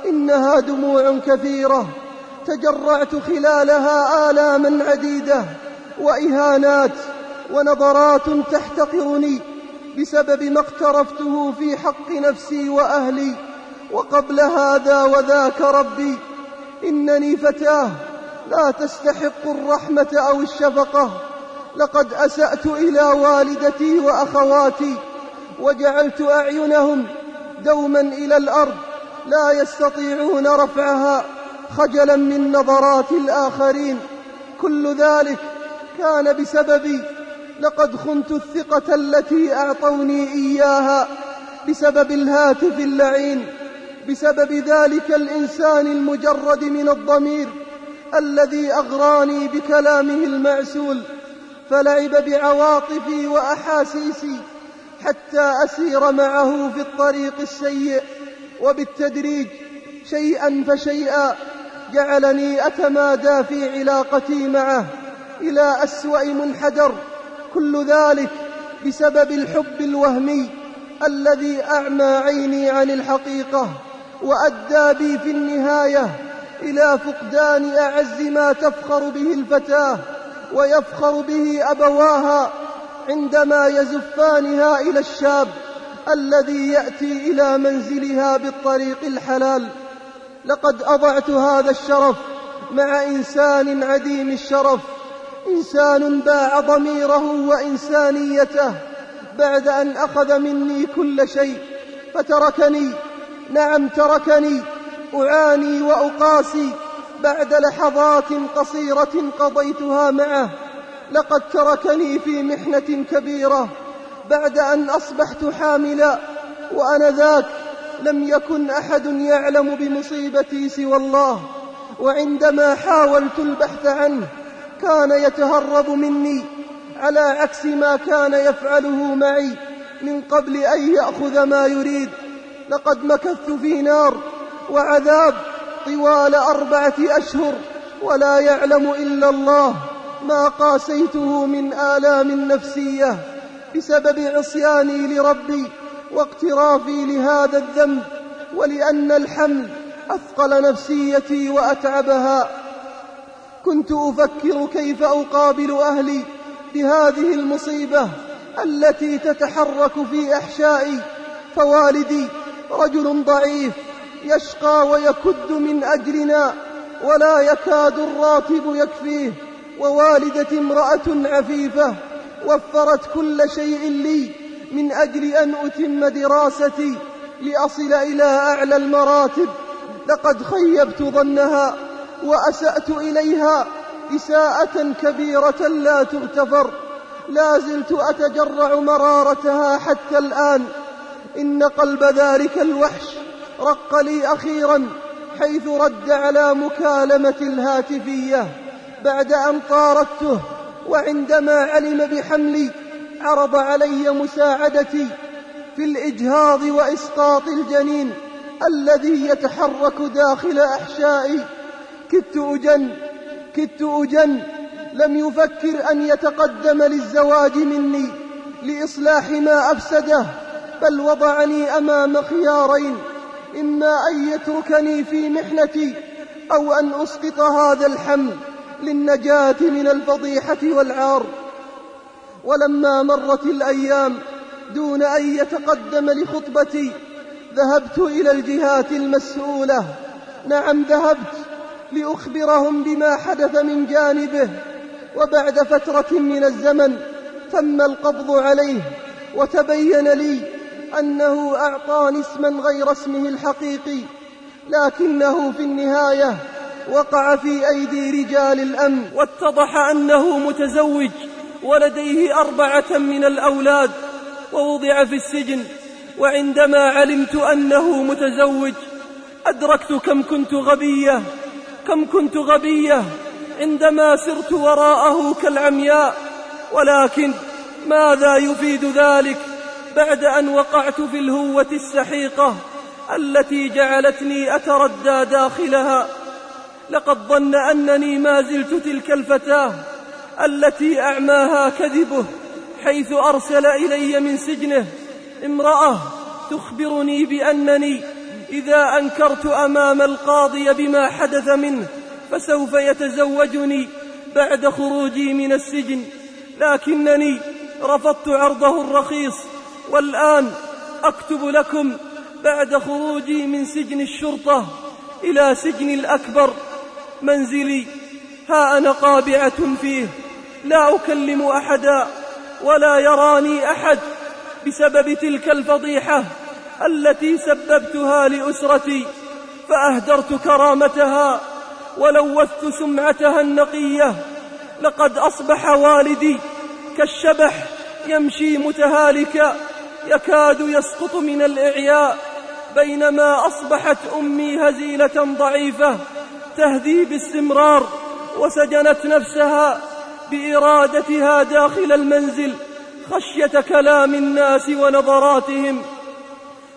إنها دموع كثيرة. تجرعت خلالها آلاما عديدة وإهانات ونظرات تحتقرني بسبب ما اقترفته في حق نفسي وأهلي. وقبل هذا وذاك ربي إنني فتاة لا تستحق الرحمة أو الشفقة. لقد أسأت إلى والدتي وأخواتي وجعلت أعينهم دوما إلى الأرض لا يستطيعون رفعها خجلا من نظرات الآخرين. كل ذلك كان بسببي. لقد خنت الثقة التي أعطوني إياها بسبب الهاتف اللعين بسبب ذلك الإنسان المجرد من الضمير الذي أغراني بكلامه المعسول. فلعب بعواطفي وأحاسيسي حتى أسير معه في الطريق السيء وبالتدريج شيئا فشيئا جعلني أتمادى في علاقتي معه إلى أسوأ منحدر كل ذلك بسبب الحب الوهمي الذي أعمى عيني عن الحقيقة وأدى بي في النهاية إلى فقدان أعز ما تفخر به الفتاة ويفخر به أبواها عندما يزفانها إلى الشاب الذي يأتي إلى منزلها بالطريق الحلال لقد أضعت هذا الشرف مع إنسان عديم الشرف إنسان باع ضميره وإنسانيته بعد أن أخذ مني كل شيء فتركني نعم تركني أعاني وأقاسي بعد لحظات قصيرة قضيتها معه. لقد تركني في محنة كبيرة بعد أن أصبحت حاملا وأنا ذاك لم يكن أحد يعلم بمصيبتي سوى الله. وعندما حاولت البحث عنه كان يتهرب مني على عكس ما كان يفعله معي من قبل أن يأخذ ما يريد. لقد مكثت في نار وعذاب طوال أربعة أشهر ولا يعلم إلا الله. ما قاسيته من آلام نفسية بسبب عصياني لربي واقترافي لهذا الذنب ولأن الحمل أثقل نفسيتي وأتعبها. كنت أفكر كيف أقابل أهلي بهذه المصيبة التي تتحرك في أحشائي. فوالدي رجل ضعيف يشقى ويكد من أجلنا ولا يكاد الراتب يكفيه. ووالدتي امرأة عفيفة وفرت كل شيء لي من أجل أن أتم دراستي لأصل إلى أعلى المراتب. لقد خيبت ظنها وأسأت إليها إساءة كبيرة لا تغتفر. لا زلت أتجرع مرارتها حتى الآن. إن قلب ذلك الوحش رق لي أخيرا حيث رد على مكالمة الهاتفية. بعد أن طاردته وعندما علم بحملي عرض علي مساعدتي في الإجهاض وإسقاط الجنين الذي يتحرك داخل أحشائي. كدت أجن كدت أجن لم يفكر أن يتقدم للزواج مني لإصلاح ما أفسده بل وضعني أمام خيارين إما أن يتركني في محنتي أو أن أسقط هذا الحمل. للنجاة من الفضيحة والعار. ولما مرت الأيام دون أن يتقدم لخطبتي ذهبت إلى الجهات المسؤولة. نعم ذهبت لأخبرهم بما حدث من جانبه. وبعد فترة من الزمن تم القبض عليه وتبين لي أنه أعطاني اسما غير اسمه الحقيقي لكنه في النهاية وقع في أيدي رجال الأمن. واتضح أنه متزوج ولديه أربعة من الأولاد ووضع في السجن. وعندما علمت أنه متزوج أدركت كم كنت غبية كم كنت غبية عندما سرت وراءه كالعمياء. ولكن ماذا يفيد ذلك بعد أن وقعت في الهوة السحيقة التي جعلتني أتردى داخلها؟ لقد ظن أنني ما زلت تلك الفتاة التي أعماها كذبه حيث أرسل إلي من سجنه. امرأة تخبرني بأنني إذا أنكرت أمام القاضي بما حدث منه فسوف يتزوجني بعد خروجي من السجن. لكنني رفضت عرضه الرخيص والآن أكتب لكم بعد خروجي من سجن الشرطة إلى سجن الأكبر. منزلي. ها أنا قابعة فيه. لا أكلم أحدا ولا يراني أحد بسبب تلك الفضيحة التي سببتها لأسرتي. فأهدرت كرامتها ولوثت سمعتها النقية. لقد أصبح والدي كالشبح يمشي متهالكا. يكاد يسقط من الإعياء بينما أصبحت أمي هزيلة ضعيفة. تهدي باستمرار وسجنت نفسها بإرادتها داخل المنزل خشية كلام الناس ونظراتهم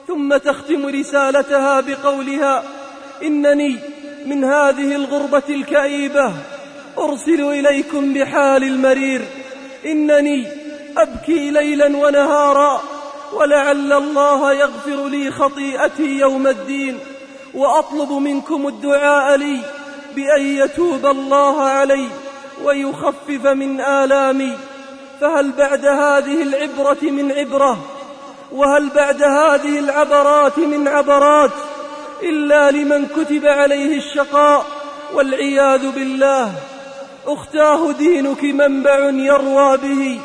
ثم تختم رسالتها بقولها إنني من هذه الغربة الكئيبة أرسل إليكم بحال المرير. إنني أبكي ليلا ونهارا ولعل الله يغفر لي خطيئتي يوم الدين. وأطلب منكم الدعاء لي بأن يتوب الله علي ويخفف من آلامي. فهل بعد هذه العبرة من عبرة؟ وهل بعد هذه العبرات من عبرات؟ إلا لمن كتب عليه الشقاء والعياذ بالله. أختاه دينك منبع يروى به.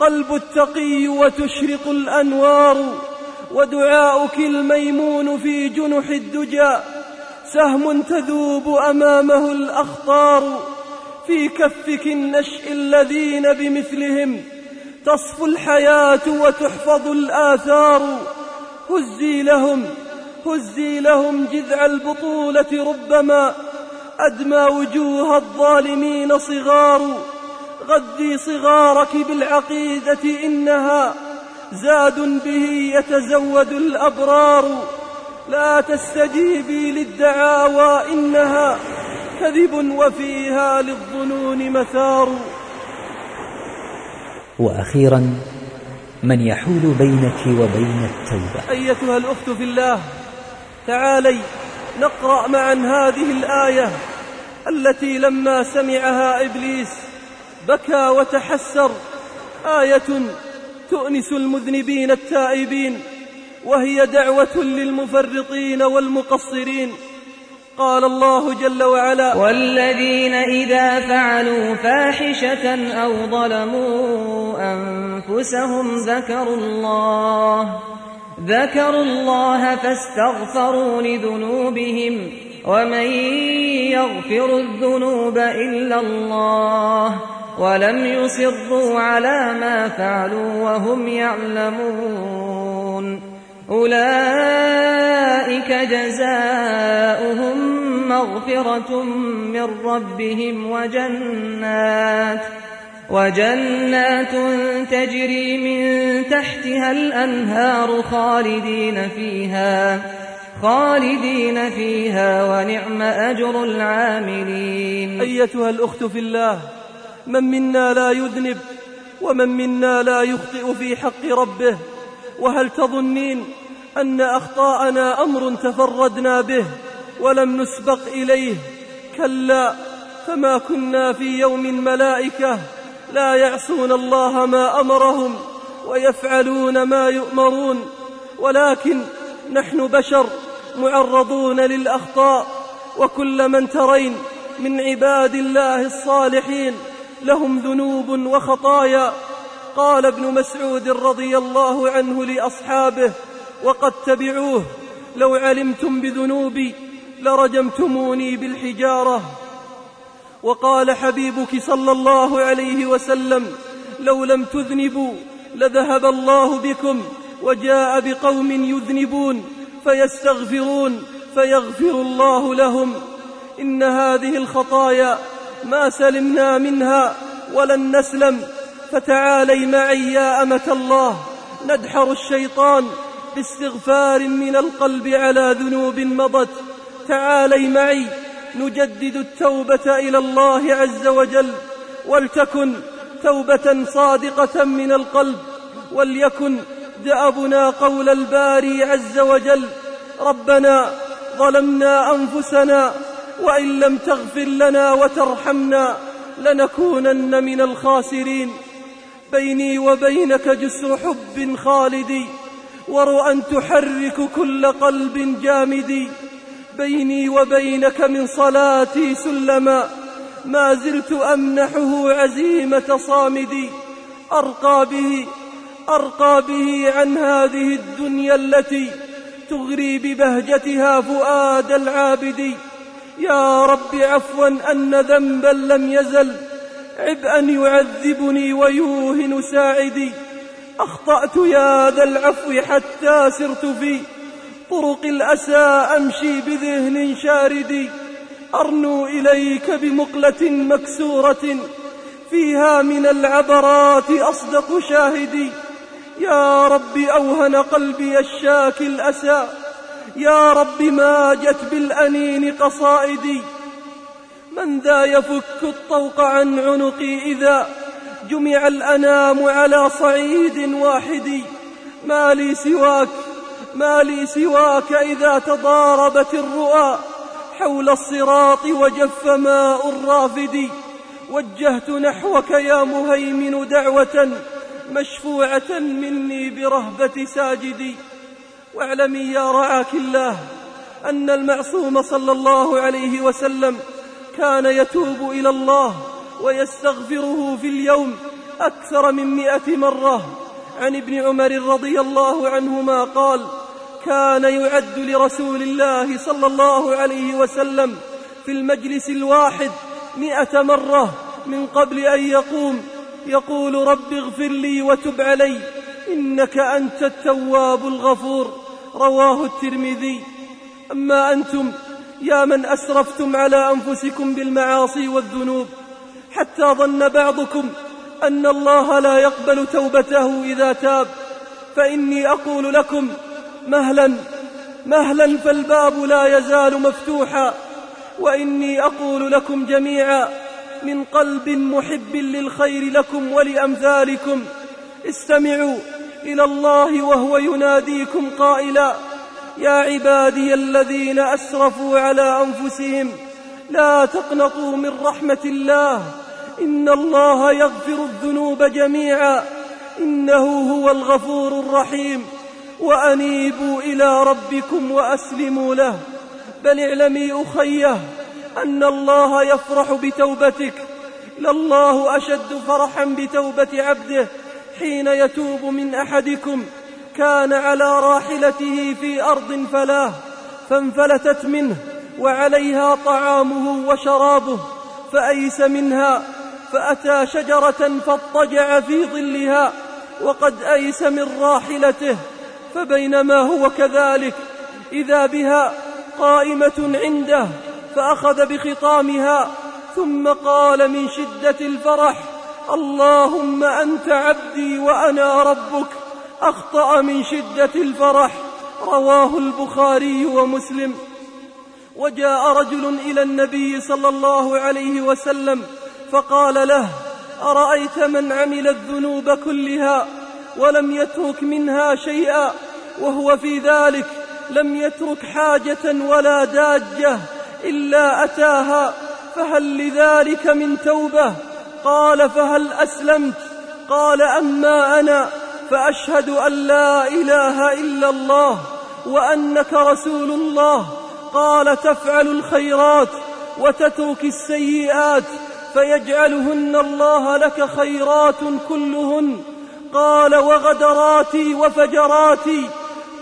قلب التقي وتشرق الأنوار. ودعاؤك الميمون في جنح الدجى. سهم تذوب أمامه الأخطار. في كفك النشء الذين بمثلهم. تصفو الحياة وتحفظ الآثار. هزي لهم هزي لهم جذع البطولة ربما. أدمى وجوه الظالمين صغار. غذي صغارك بالعقيدة إنها زاد به يتزود الأبرار. لا تستجيبي للدعاوى إنها كذب وفيها للظنون مثار. وأخيرا من يحول بينك وبين التوبة. أيتها الأخت في الله تعالي نقرأ معا هذه الآية التي لما سمعها إبليس بكى وتحسر. آية تؤنس المذنبين التائبين وهي دعوة للمفرطين والمقصرين. قال الله جل وعلا والذين إذا فعلوا فاحشة أو ظلموا أنفسهم ذكروا الله ذكروا الله فاستغفروا لذنوبهم ومن يغفر الذنوب إلا الله. ولم يصروا على ما فعلوا وهم يعلمون. أولئك جزاؤهم مغفرة من ربهم وجنات وجنات تجري من تحتها الأنهار خالدين فيها خالدين فيها ونعم أجر العاملين. أيتها الأخت في الله من منا لا يذنب ومن منا لا يخطئ في حق ربه. وهل تظنين أن أخطاءنا أمر تفردنا به ولم نسبق إليه؟ كلا فما كنا في يوم ملائكة لا يعصون الله ما أمرهم ويفعلون ما يؤمرون ولكن نحن بشر معرضون للأخطاء وكل من ترين من عباد الله الصالحين لهم ذنوب وخطايا. قال ابن مسعود رضي الله عنه لأصحابه وقد تبعوه لو علمتم بذنوبي لرجمتموني بالحجارة. وقال حبيبك صلى الله عليه وسلم لو لم تذنبوا لذهب الله بكم وجاء بقوم يذنبون فيستغفرون فيغفر الله لهم. إن هذه الخطايا ما سلمنا منها ولن نسلم. فتعالي معي يا أمة الله. ندحر الشيطان باستغفار من القلب على ذنوب مضت. تعالي معي. نجدد التوبة إلى الله عز وجل. ولتكن توبة صادقة من القلب. وليكن دأبنا قول الباري عز وجل. ربنا ظلمنا أنفسنا وإن لم تغفر لنا وترحمنا لنكونن من الخاسرين. بيني وبينك جسر حب خالدي ورؤى تحرك كل قلب جامد بيني وبينك من صلاتي سلما ما زلت أمنحه عزيمة صامدي. أرقى به أرقى به عن هذه الدنيا التي تغري ببهجتها فؤاد العابد يا رب عفوا أن ذنبا لم يزل. عبئا يعذبني ويوهن ساعدي. أخطأت يا ذا العفو حتى سرت في طرق الأسى أمشي بذهن شارد أرنو إليك بمقلة مكسورة. فيها من العبرات أصدق شاهدي. يا رب أوهن قلبي الشاكي الأسى. يا رب ما جت بالأنين قصائدي. من ذا يفك الطوق عن عنقي إذا جمع الأنام على صعيد واحد. ما لي سواك ما لي سواك إذا تضاربت الرؤى حول الصراط وجف ماء الرافد. وجهت نحوك يا مهيمن دعوة مشفوعة مني برهبة ساجدي. واعلمي يا رعاك الله أن المعصوم صلى الله عليه وسلم كان يتوب إلى الله ويستغفره في اليوم أكثر من مئة مرة. عن ابن عمر رضي الله عنهما قال كان يعد لرسول الله صلى الله عليه وسلم في المجلس الواحد مئة مرة من قبل أن يقوم. يقول رب اغفر لي وتب علي. إنك أنت التواب الغفور رواه الترمذي. أما أنتم يا من أسرفتم على أنفسكم بالمعاصي والذنوب حتى ظن بعضكم أن الله لا يقبل توبته إذا تاب. فإني أقول لكم مهلا مهلا فالباب لا يزال مفتوحا. وإني أقول لكم جميعا من قلب محب للخير لكم ولأمثالكم. استمعوا. إلى الله وهو يناديكم قائلا يا عبادي الذين أسرفوا على أنفسهم لا تقنطوا من رحمة الله إن الله يغفر الذنوب جميعا إنه هو الغفور الرحيم وأنيبوا إلى ربكم وأسلموا له. بل اعلمي أخيه أن الله يفرح بتوبتك لله أشد فرحا بتوبة عبده. حين يتوب من أحدكم كان على راحلته في أرض فلاه فانفلتت منه وعليها طعامه وشرابه فأيس منها فأتى شجرة فاضطجع في ظلها وقد أيس من راحلته فبينما هو كذلك إذا بها قائمة عنده فأخذ بخطامها ثم قال من شدة الفرح اللهم أنت عبدي وأنا ربك. أخطأ من شدة الفرح. رواه البخاري ومسلم. وجاء رجل إلى النبي صلى الله عليه وسلم فقال له أرأيت من عمل الذنوب كلها ولم يترك منها شيئا وهو في ذلك لم يترك حاجة ولا داجة إلا أتاها فهل لذلك من توبة؟ قال فهل أسلمت؟ قال أما أنا فأشهد أن لا إله إلا الله وأنك رسول الله. قال تفعل الخيرات وتترك السيئات فيجعلهن الله لك خيرات كلهن. قال وغدراتي وفجراتي.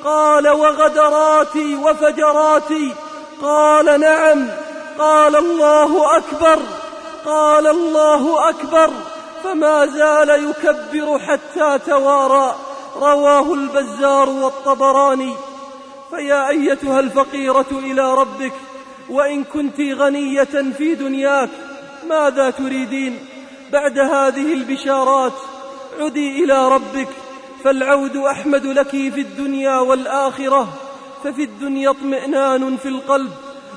قال وغدراتي وفجراتي. قال نعم. قال الله أكبر. قال الله أكبر فما زال يكبر حتى توارى. رواه البزار والطبراني. فيا أيتها الفقيرة إلى ربك وإن كنت غنية في دنياك ماذا تريدين؟ بعد هذه البشارات عدي إلى ربك فالعود أحمد لك في الدنيا والآخرة. ففي الدنيا اطمئنان في القلب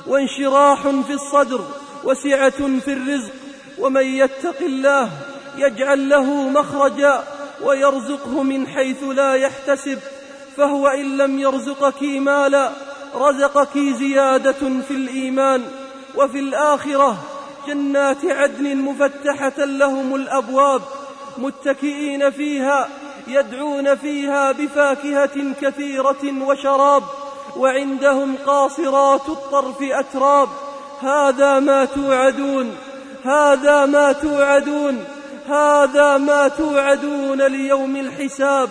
وانشراح في الصدر وسعة في الرزق. ومن يتق الله يجعل له مخرجا ويرزقه من حيث لا يحتسب فهو إن لم يرزقك مالا رزقك زيادة في الإيمان. وفي الآخرة جنات عدن مفتحة لهم الأبواب متكئين فيها يدعون فيها بفاكهة كثيرة وشراب وعندهم قاصرات الطرف أتراب. هذا ما توعدون. هذا ما توعدون هذا ما توعدون ليوم الحساب.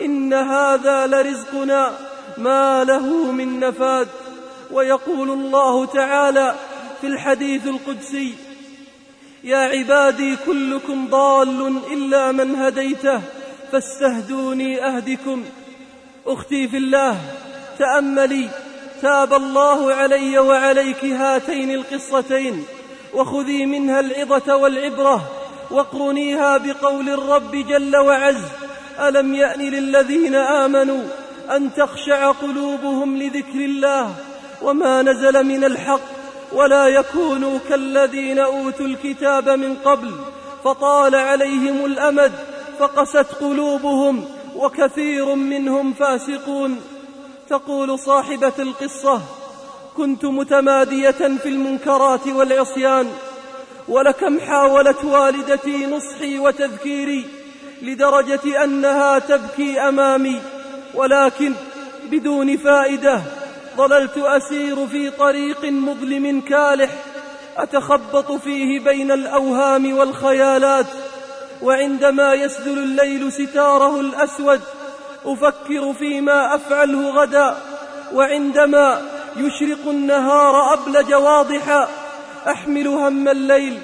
إن هذا لرزقنا ما له من نفاد. ويقول الله تعالى في الحديث القدسي يا عبادي كلكم ضال إلا من هديته فاستهدوني أهدكم. أختي في الله تأملي تاب الله علي وعليك هاتين القصتين. وخذي منها العظة والعبرة واقرنيها بقول الرب جل وعز. ألم يأن للذين آمنوا أن تخشع قلوبهم لذكر الله وما نزل من الحق ولا يكونوا كالذين أوتوا الكتاب من قبل فطال عليهم الأمد فقست قلوبهم وكثير منهم فاسقون. تقول صاحبة القصة كنت متمادية في المنكرات والعصيان ولكم حاولت والدتي نصحي وتذكيري لدرجة أنها تبكي أمامي ولكن بدون فائدة ظللت أسير في طريق مظلم كالح أتخبط فيه بين الأوهام والخيالات وعندما يسدل الليل ستاره الأسود أفكر فيما أفعله غدا وعندما يشرق النهار أبلج واضحا أحمل هم الليل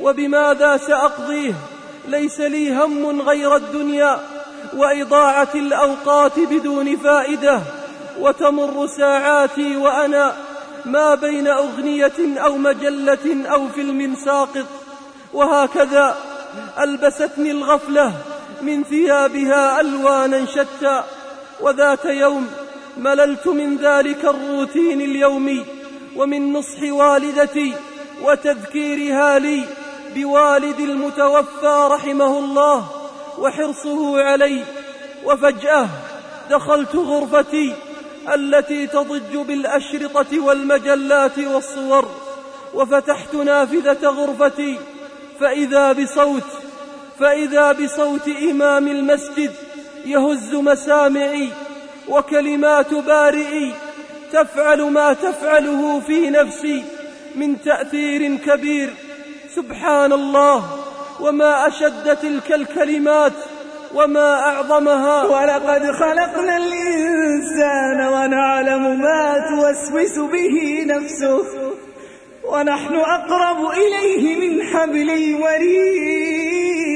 وبماذا سأقضيه؟ ليس لي هم غير الدنيا وإضاعة الأوقات بدون فائدة وتمر ساعاتي وأنا ما بين أغنية أو مجلة أو فيلم ساقط وهكذا ألبستني الغفلة من ثيابها ألوانا شتى وذات يوم مللت من ذلك الروتين اليومي ومن نصح والدتي وتذكيرها لي بوالد المتوفى رحمه الله وحرصه علي وفجأة دخلت غرفتي التي تضج بالأشرطة والمجلات والصور وفتحت نافذة غرفتي فإذا بصوت فإذا بصوت إمام المسجد يهز مسامعي وكلمات بارئي تفعل ما تفعله في نفسي من تأثير كبير. سبحان الله وما أشد تلك الكلمات وما أعظمها. ولقد خلقنا الإنسان ونعلم ما توسوس به نفسه ونحن أقرب إليه من حبل الوريد.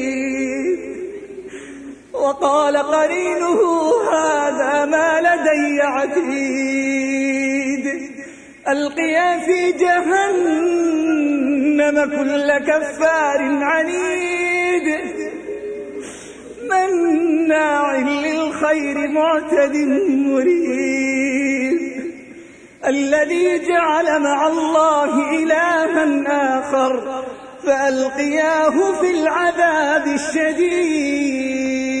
وقال قرينه هذا ما لدي عتيد. ألقيا في جهنم كل كفار عنيد. مناع للخير معتد مريد. الذي جعل مع الله إلها آخر فألقياه في العذاب الشديد.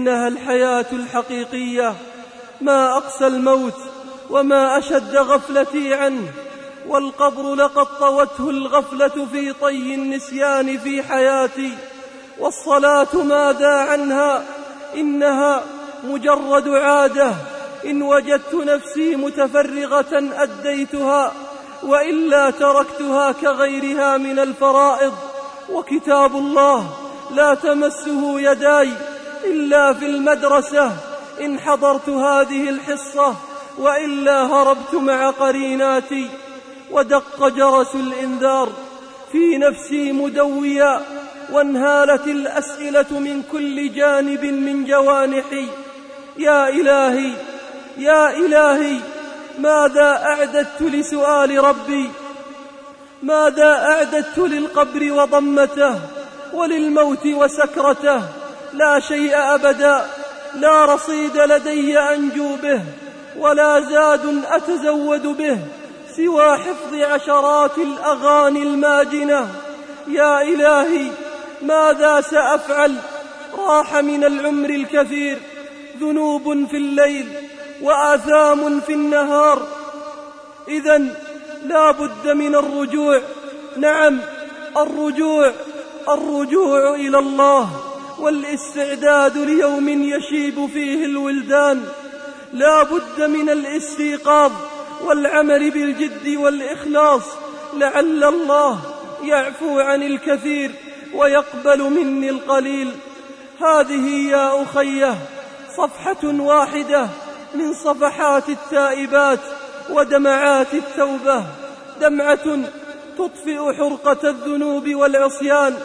إنها الحياة الحقيقية. ما أقسى الموت وما أشد غفلتي عنه. والقبر لقد طوته الغفلة في طي النسيان في حياتي. والصلاة ماذا عنها؟ إنها مجرد عادة. إن وجدت نفسي متفرغة أديتها وإلا تركتها كغيرها من الفرائض. وكتاب الله لا تمسه يداي. إلا في المدرسة إن حضرت هذه الحصة وإلا هربت مع قريناتي ودق جرس الإنذار في نفسي مدويا وانهالت الأسئلة من كل جانب من جوانحي. يا إلهي يا إلهي ماذا أعددت لسؤال ربي؟ ماذا أعددت للقبر وضمته وللموت وسكرته؟ لا شيء أبدا لا رصيد لدي أنجو به ولا زاد أتزود به سوى حفظ عشرات الأغاني الماجنة. يا إلهي ماذا سأفعل؟ راح من العمر الكثير ذنوب في الليل وآثام في النهار. إذا لا بد من الرجوع. نعم الرجوع الرجوع إلى الله. والاستعداد ليوم يشيب فيه الولدان لا بد من الاستيقاظ والعمل بالجد والإخلاص لعل الله يعفو عن الكثير ويقبل مني القليل. هذه يا أخيه صفحة واحدة من صفحات التائبات ودمعات التوبة دمعة تطفئ حرقة الذنوب والعصيان.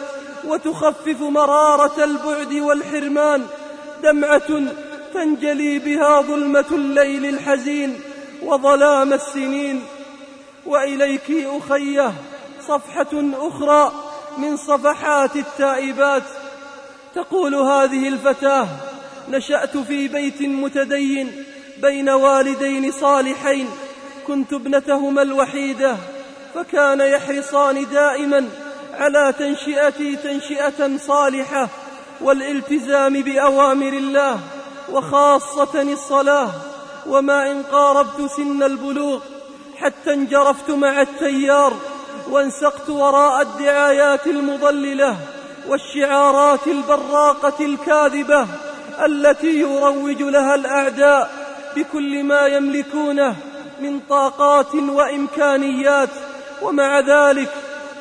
وتخفف مرارة البعد والحرمان دمعة تنجلي بها ظلمة الليل الحزين وظلام السنين. وإليك أخيه صفحة أخرى من صفحات التائبات. تقول هذه الفتاة نشأت في بيت متدين بين والدين صالحين كنت ابنتهما الوحيدة فكان يحرصان دائما على تنشئتي تنشئة صالحة والالتزام بأوامر الله وخاصة الصلاة وما إن قاربت سن البلوغ حتى انجرفت مع التيار وانسقت وراء الدعايات المضللة والشعارات البراقة الكاذبة التي يروج لها الأعداء بكل ما يملكونه من طاقات وإمكانيات ومع ذلك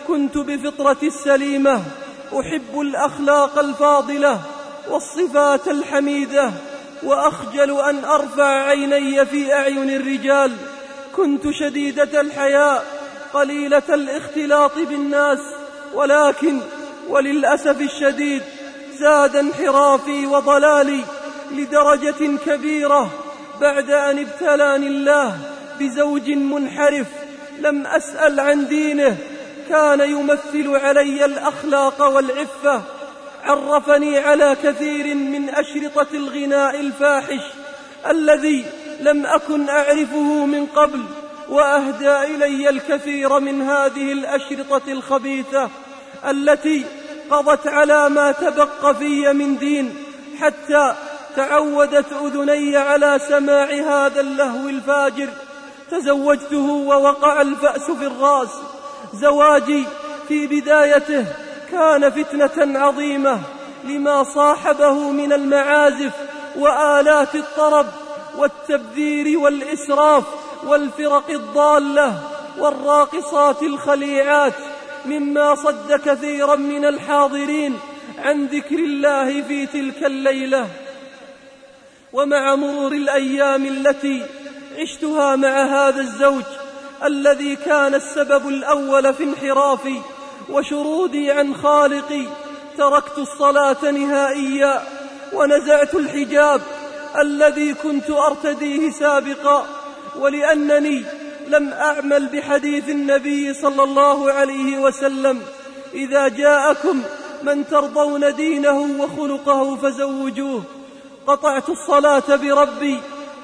كنت بفطرتي السليمة أحب الأخلاق الفاضلة والصفات الحميدة وأخجل أن أرفع عيني في أعين الرجال. كنت شديدة الحياء قليلة الاختلاط بالناس ولكن وللأسف الشديد زاد انحرافي وضلالي لدرجة كبيرة بعد أن ابتلاني الله بزوج منحرف لم أسأل عن دينه. كان يمثل علي الأخلاق والعفة عرفني على كثير من أشرطة الغناء الفاحش الذي لم أكن أعرفه من قبل وأهدى إلي الكثير من هذه الأشرطة الخبيثة التي قضت على ما تبقى في من دين حتى تعودت أذني على سماع هذا اللهو الفاجر. تزوجته ووقع الفأس في الرأس. زواجي في بدايته كان فتنة عظيمة لما صاحبه من المعازف وآلات الطرب والتبذير والإسراف والفرق الضالة والراقصات الخليعات مما صد كثيرا من الحاضرين عن ذكر الله في تلك الليلة. ومع مرور الأيام التي عشتها مع هذا الزوج الذي كان السبب الأول في انحرافي وشرودي عن خالقي. تركت الصلاة نهائيا ونزعت الحجاب الذي كنت أرتديه سابقا ولأنني لم أعمل بحديث النبي صلى الله عليه وسلم إذا جاءكم من ترضون دينه وخلقه فزوجوه قطعت الصلاة بربي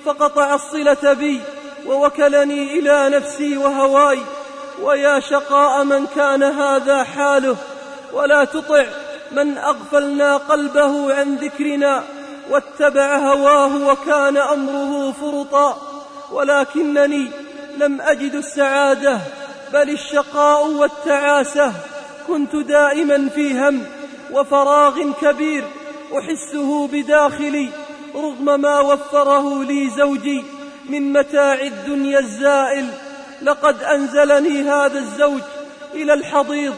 فقطع الصلة بي ووكلني إلى نفسي وهواي ويا شقاء من كان هذا حاله ولا تطع من أغفلنا قلبه عن ذكرنا واتبع هواه وكان أمره فرطا ولكنني لم أجد السعادة بل الشقاء والتعاسة كنت دائما في هم وفراغ كبير أحسه بداخلي رغم ما وفره لي زوجي. من متاع الدنيا الزائل لقد أنزلني هذا الزوج إلى الحضيض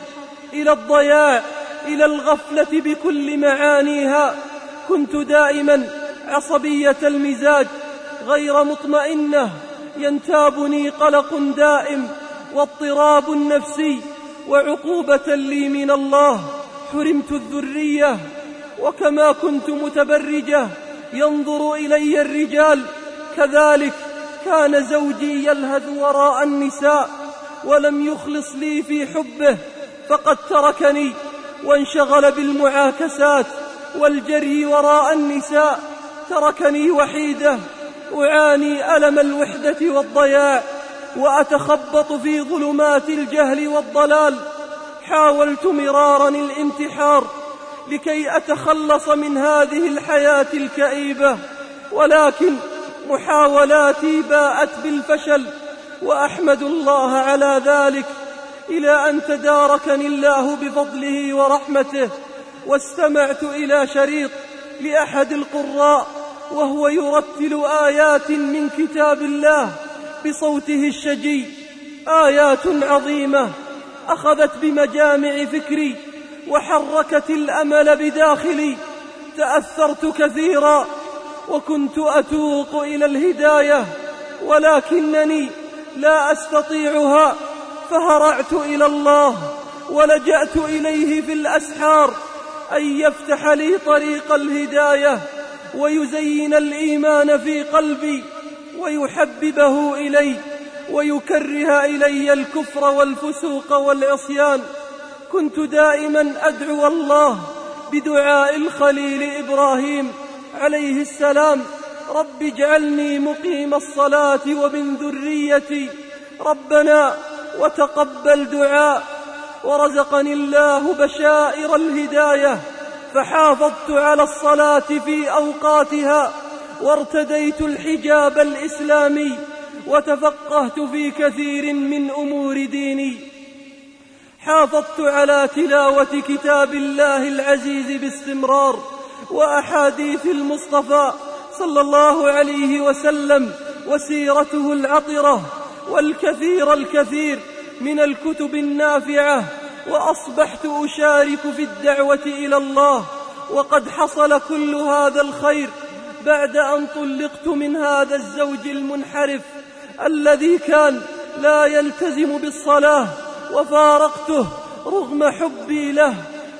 إلى الضياع إلى الغفلة بكل معانيها. كنت دائما عصبية المزاج غير مطمئنة ينتابني قلق دائم واضطراب نفسي. وعقوبة لي من الله حرمت الذرية. وكما كنت متبرجة ينظر إلي الرجال كذلك كان زوجي يلهث وراء النساء ولم يخلص لي في حبه فقد تركني وانشغل بالمعاكسات والجري وراء النساء. تركني وحيده أعاني ألم الوحدة والضياع وأتخبط في ظلمات الجهل والضلال. حاولت مرارا الانتحار لكي أتخلص من هذه الحياة الكئيبة ولكن محاولاتي باءت بالفشل وأحمد الله على ذلك إلى أن تداركني الله بفضله ورحمته واستمعت إلى شريط لأحد القراء وهو يرتل آيات من كتاب الله بصوته الشجي. آيات عظيمة أخذت بمجامع فكري وحركت الأمل بداخلي. تأثرت كثيرا. وكنت أتوق إلى الهداية ولكنني لا أستطيعها فهرعت إلى الله ولجأت إليه في الأسحار أن يفتح لي طريق الهداية ويزين الإيمان في قلبي ويحببه إلي ويكره إلي الكفر والفسوق والعصيان. كنت دائما أدعو الله بدعاء الخليل إبراهيم عليه السلام رب اجعلني مقيم الصلاة ومن ذريتي. ربنا وتقبل دعاء. ورزقني الله بشائر الهداية. فحافظت على الصلاة في أوقاتها. وارتديت الحجاب الإسلامي. وتفقهت في كثير من أمور ديني. حافظت على تلاوة كتاب الله العزيز باستمرار. وأحاديث المصطفى صلى الله عليه وسلم وسيرته العطرة والكثير الكثير من الكتب النافعة وأصبحت أشارك في الدعوة إلى الله وقد حصل كل هذا الخير بعد أن طلقت من هذا الزوج المنحرف الذي كان لا يلتزم بالصلاة وفارقته رغم حبي له.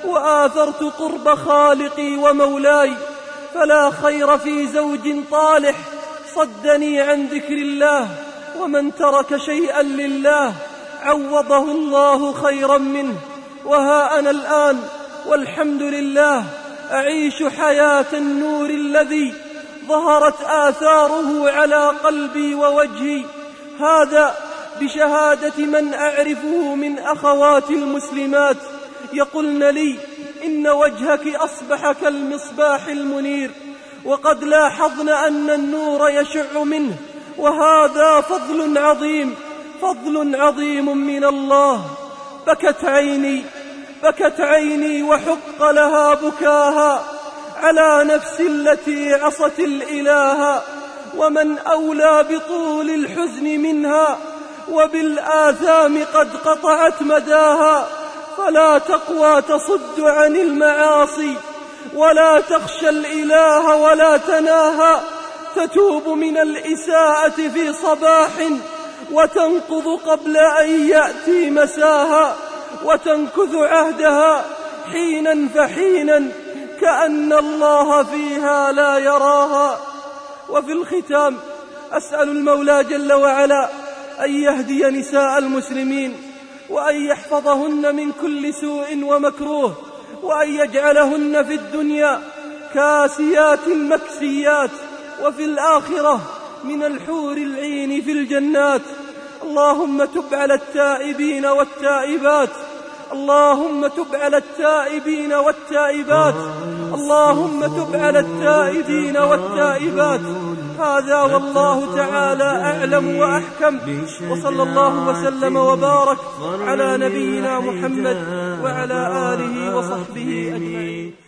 وآثرت قرب خالقي ومولاي فلا خير في زوج طالح صدني عن ذكر الله ومن ترك شيئا لله عوضه الله خيرا منه. وها أنا الآن والحمد لله أعيش حياة النور الذي ظهرت آثاره على قلبي ووجهي. هذا بشهادة من أعرفه من أخواتي المسلمات. يقولن لي إن وجهك أصبح كالمصباح المنير وقد لاحظن أن النور يشع منه وهذا فضل عظيم فضل عظيم من الله. بكت عيني بكت عيني وحق لها بكاها على نفس التي عصت الإله ومن أولى بطول الحزن منها وبالآثام قد قطعت مداها. فلا تقوى تصد عن المعاصي ولا تخشى الإله ولا تناهى تتوب من الإساءة في صباح وتنقض قبل أن يأتي مساها وتنكث عهدها حينا فحينا كأن الله فيها لا يراها وفي الختام أسأل المولى جل وعلا أن يهدي نساء المسلمين وأن يحفظهن من كل سوء ومكروه وأن يجعلهن في الدنيا كاسيات مكسيات وفي الآخرة من الحور العين في الجنات. اللهم تب على التائبين والتائبات. اللهم تب على التائبين والتائبات. اللهم تب على التائبين والتائبات. هذا والله تعالى أعلم وأحكم. وصلى الله وسلم وبارك على نبينا محمد وعلى آله وصحبه أجمعين.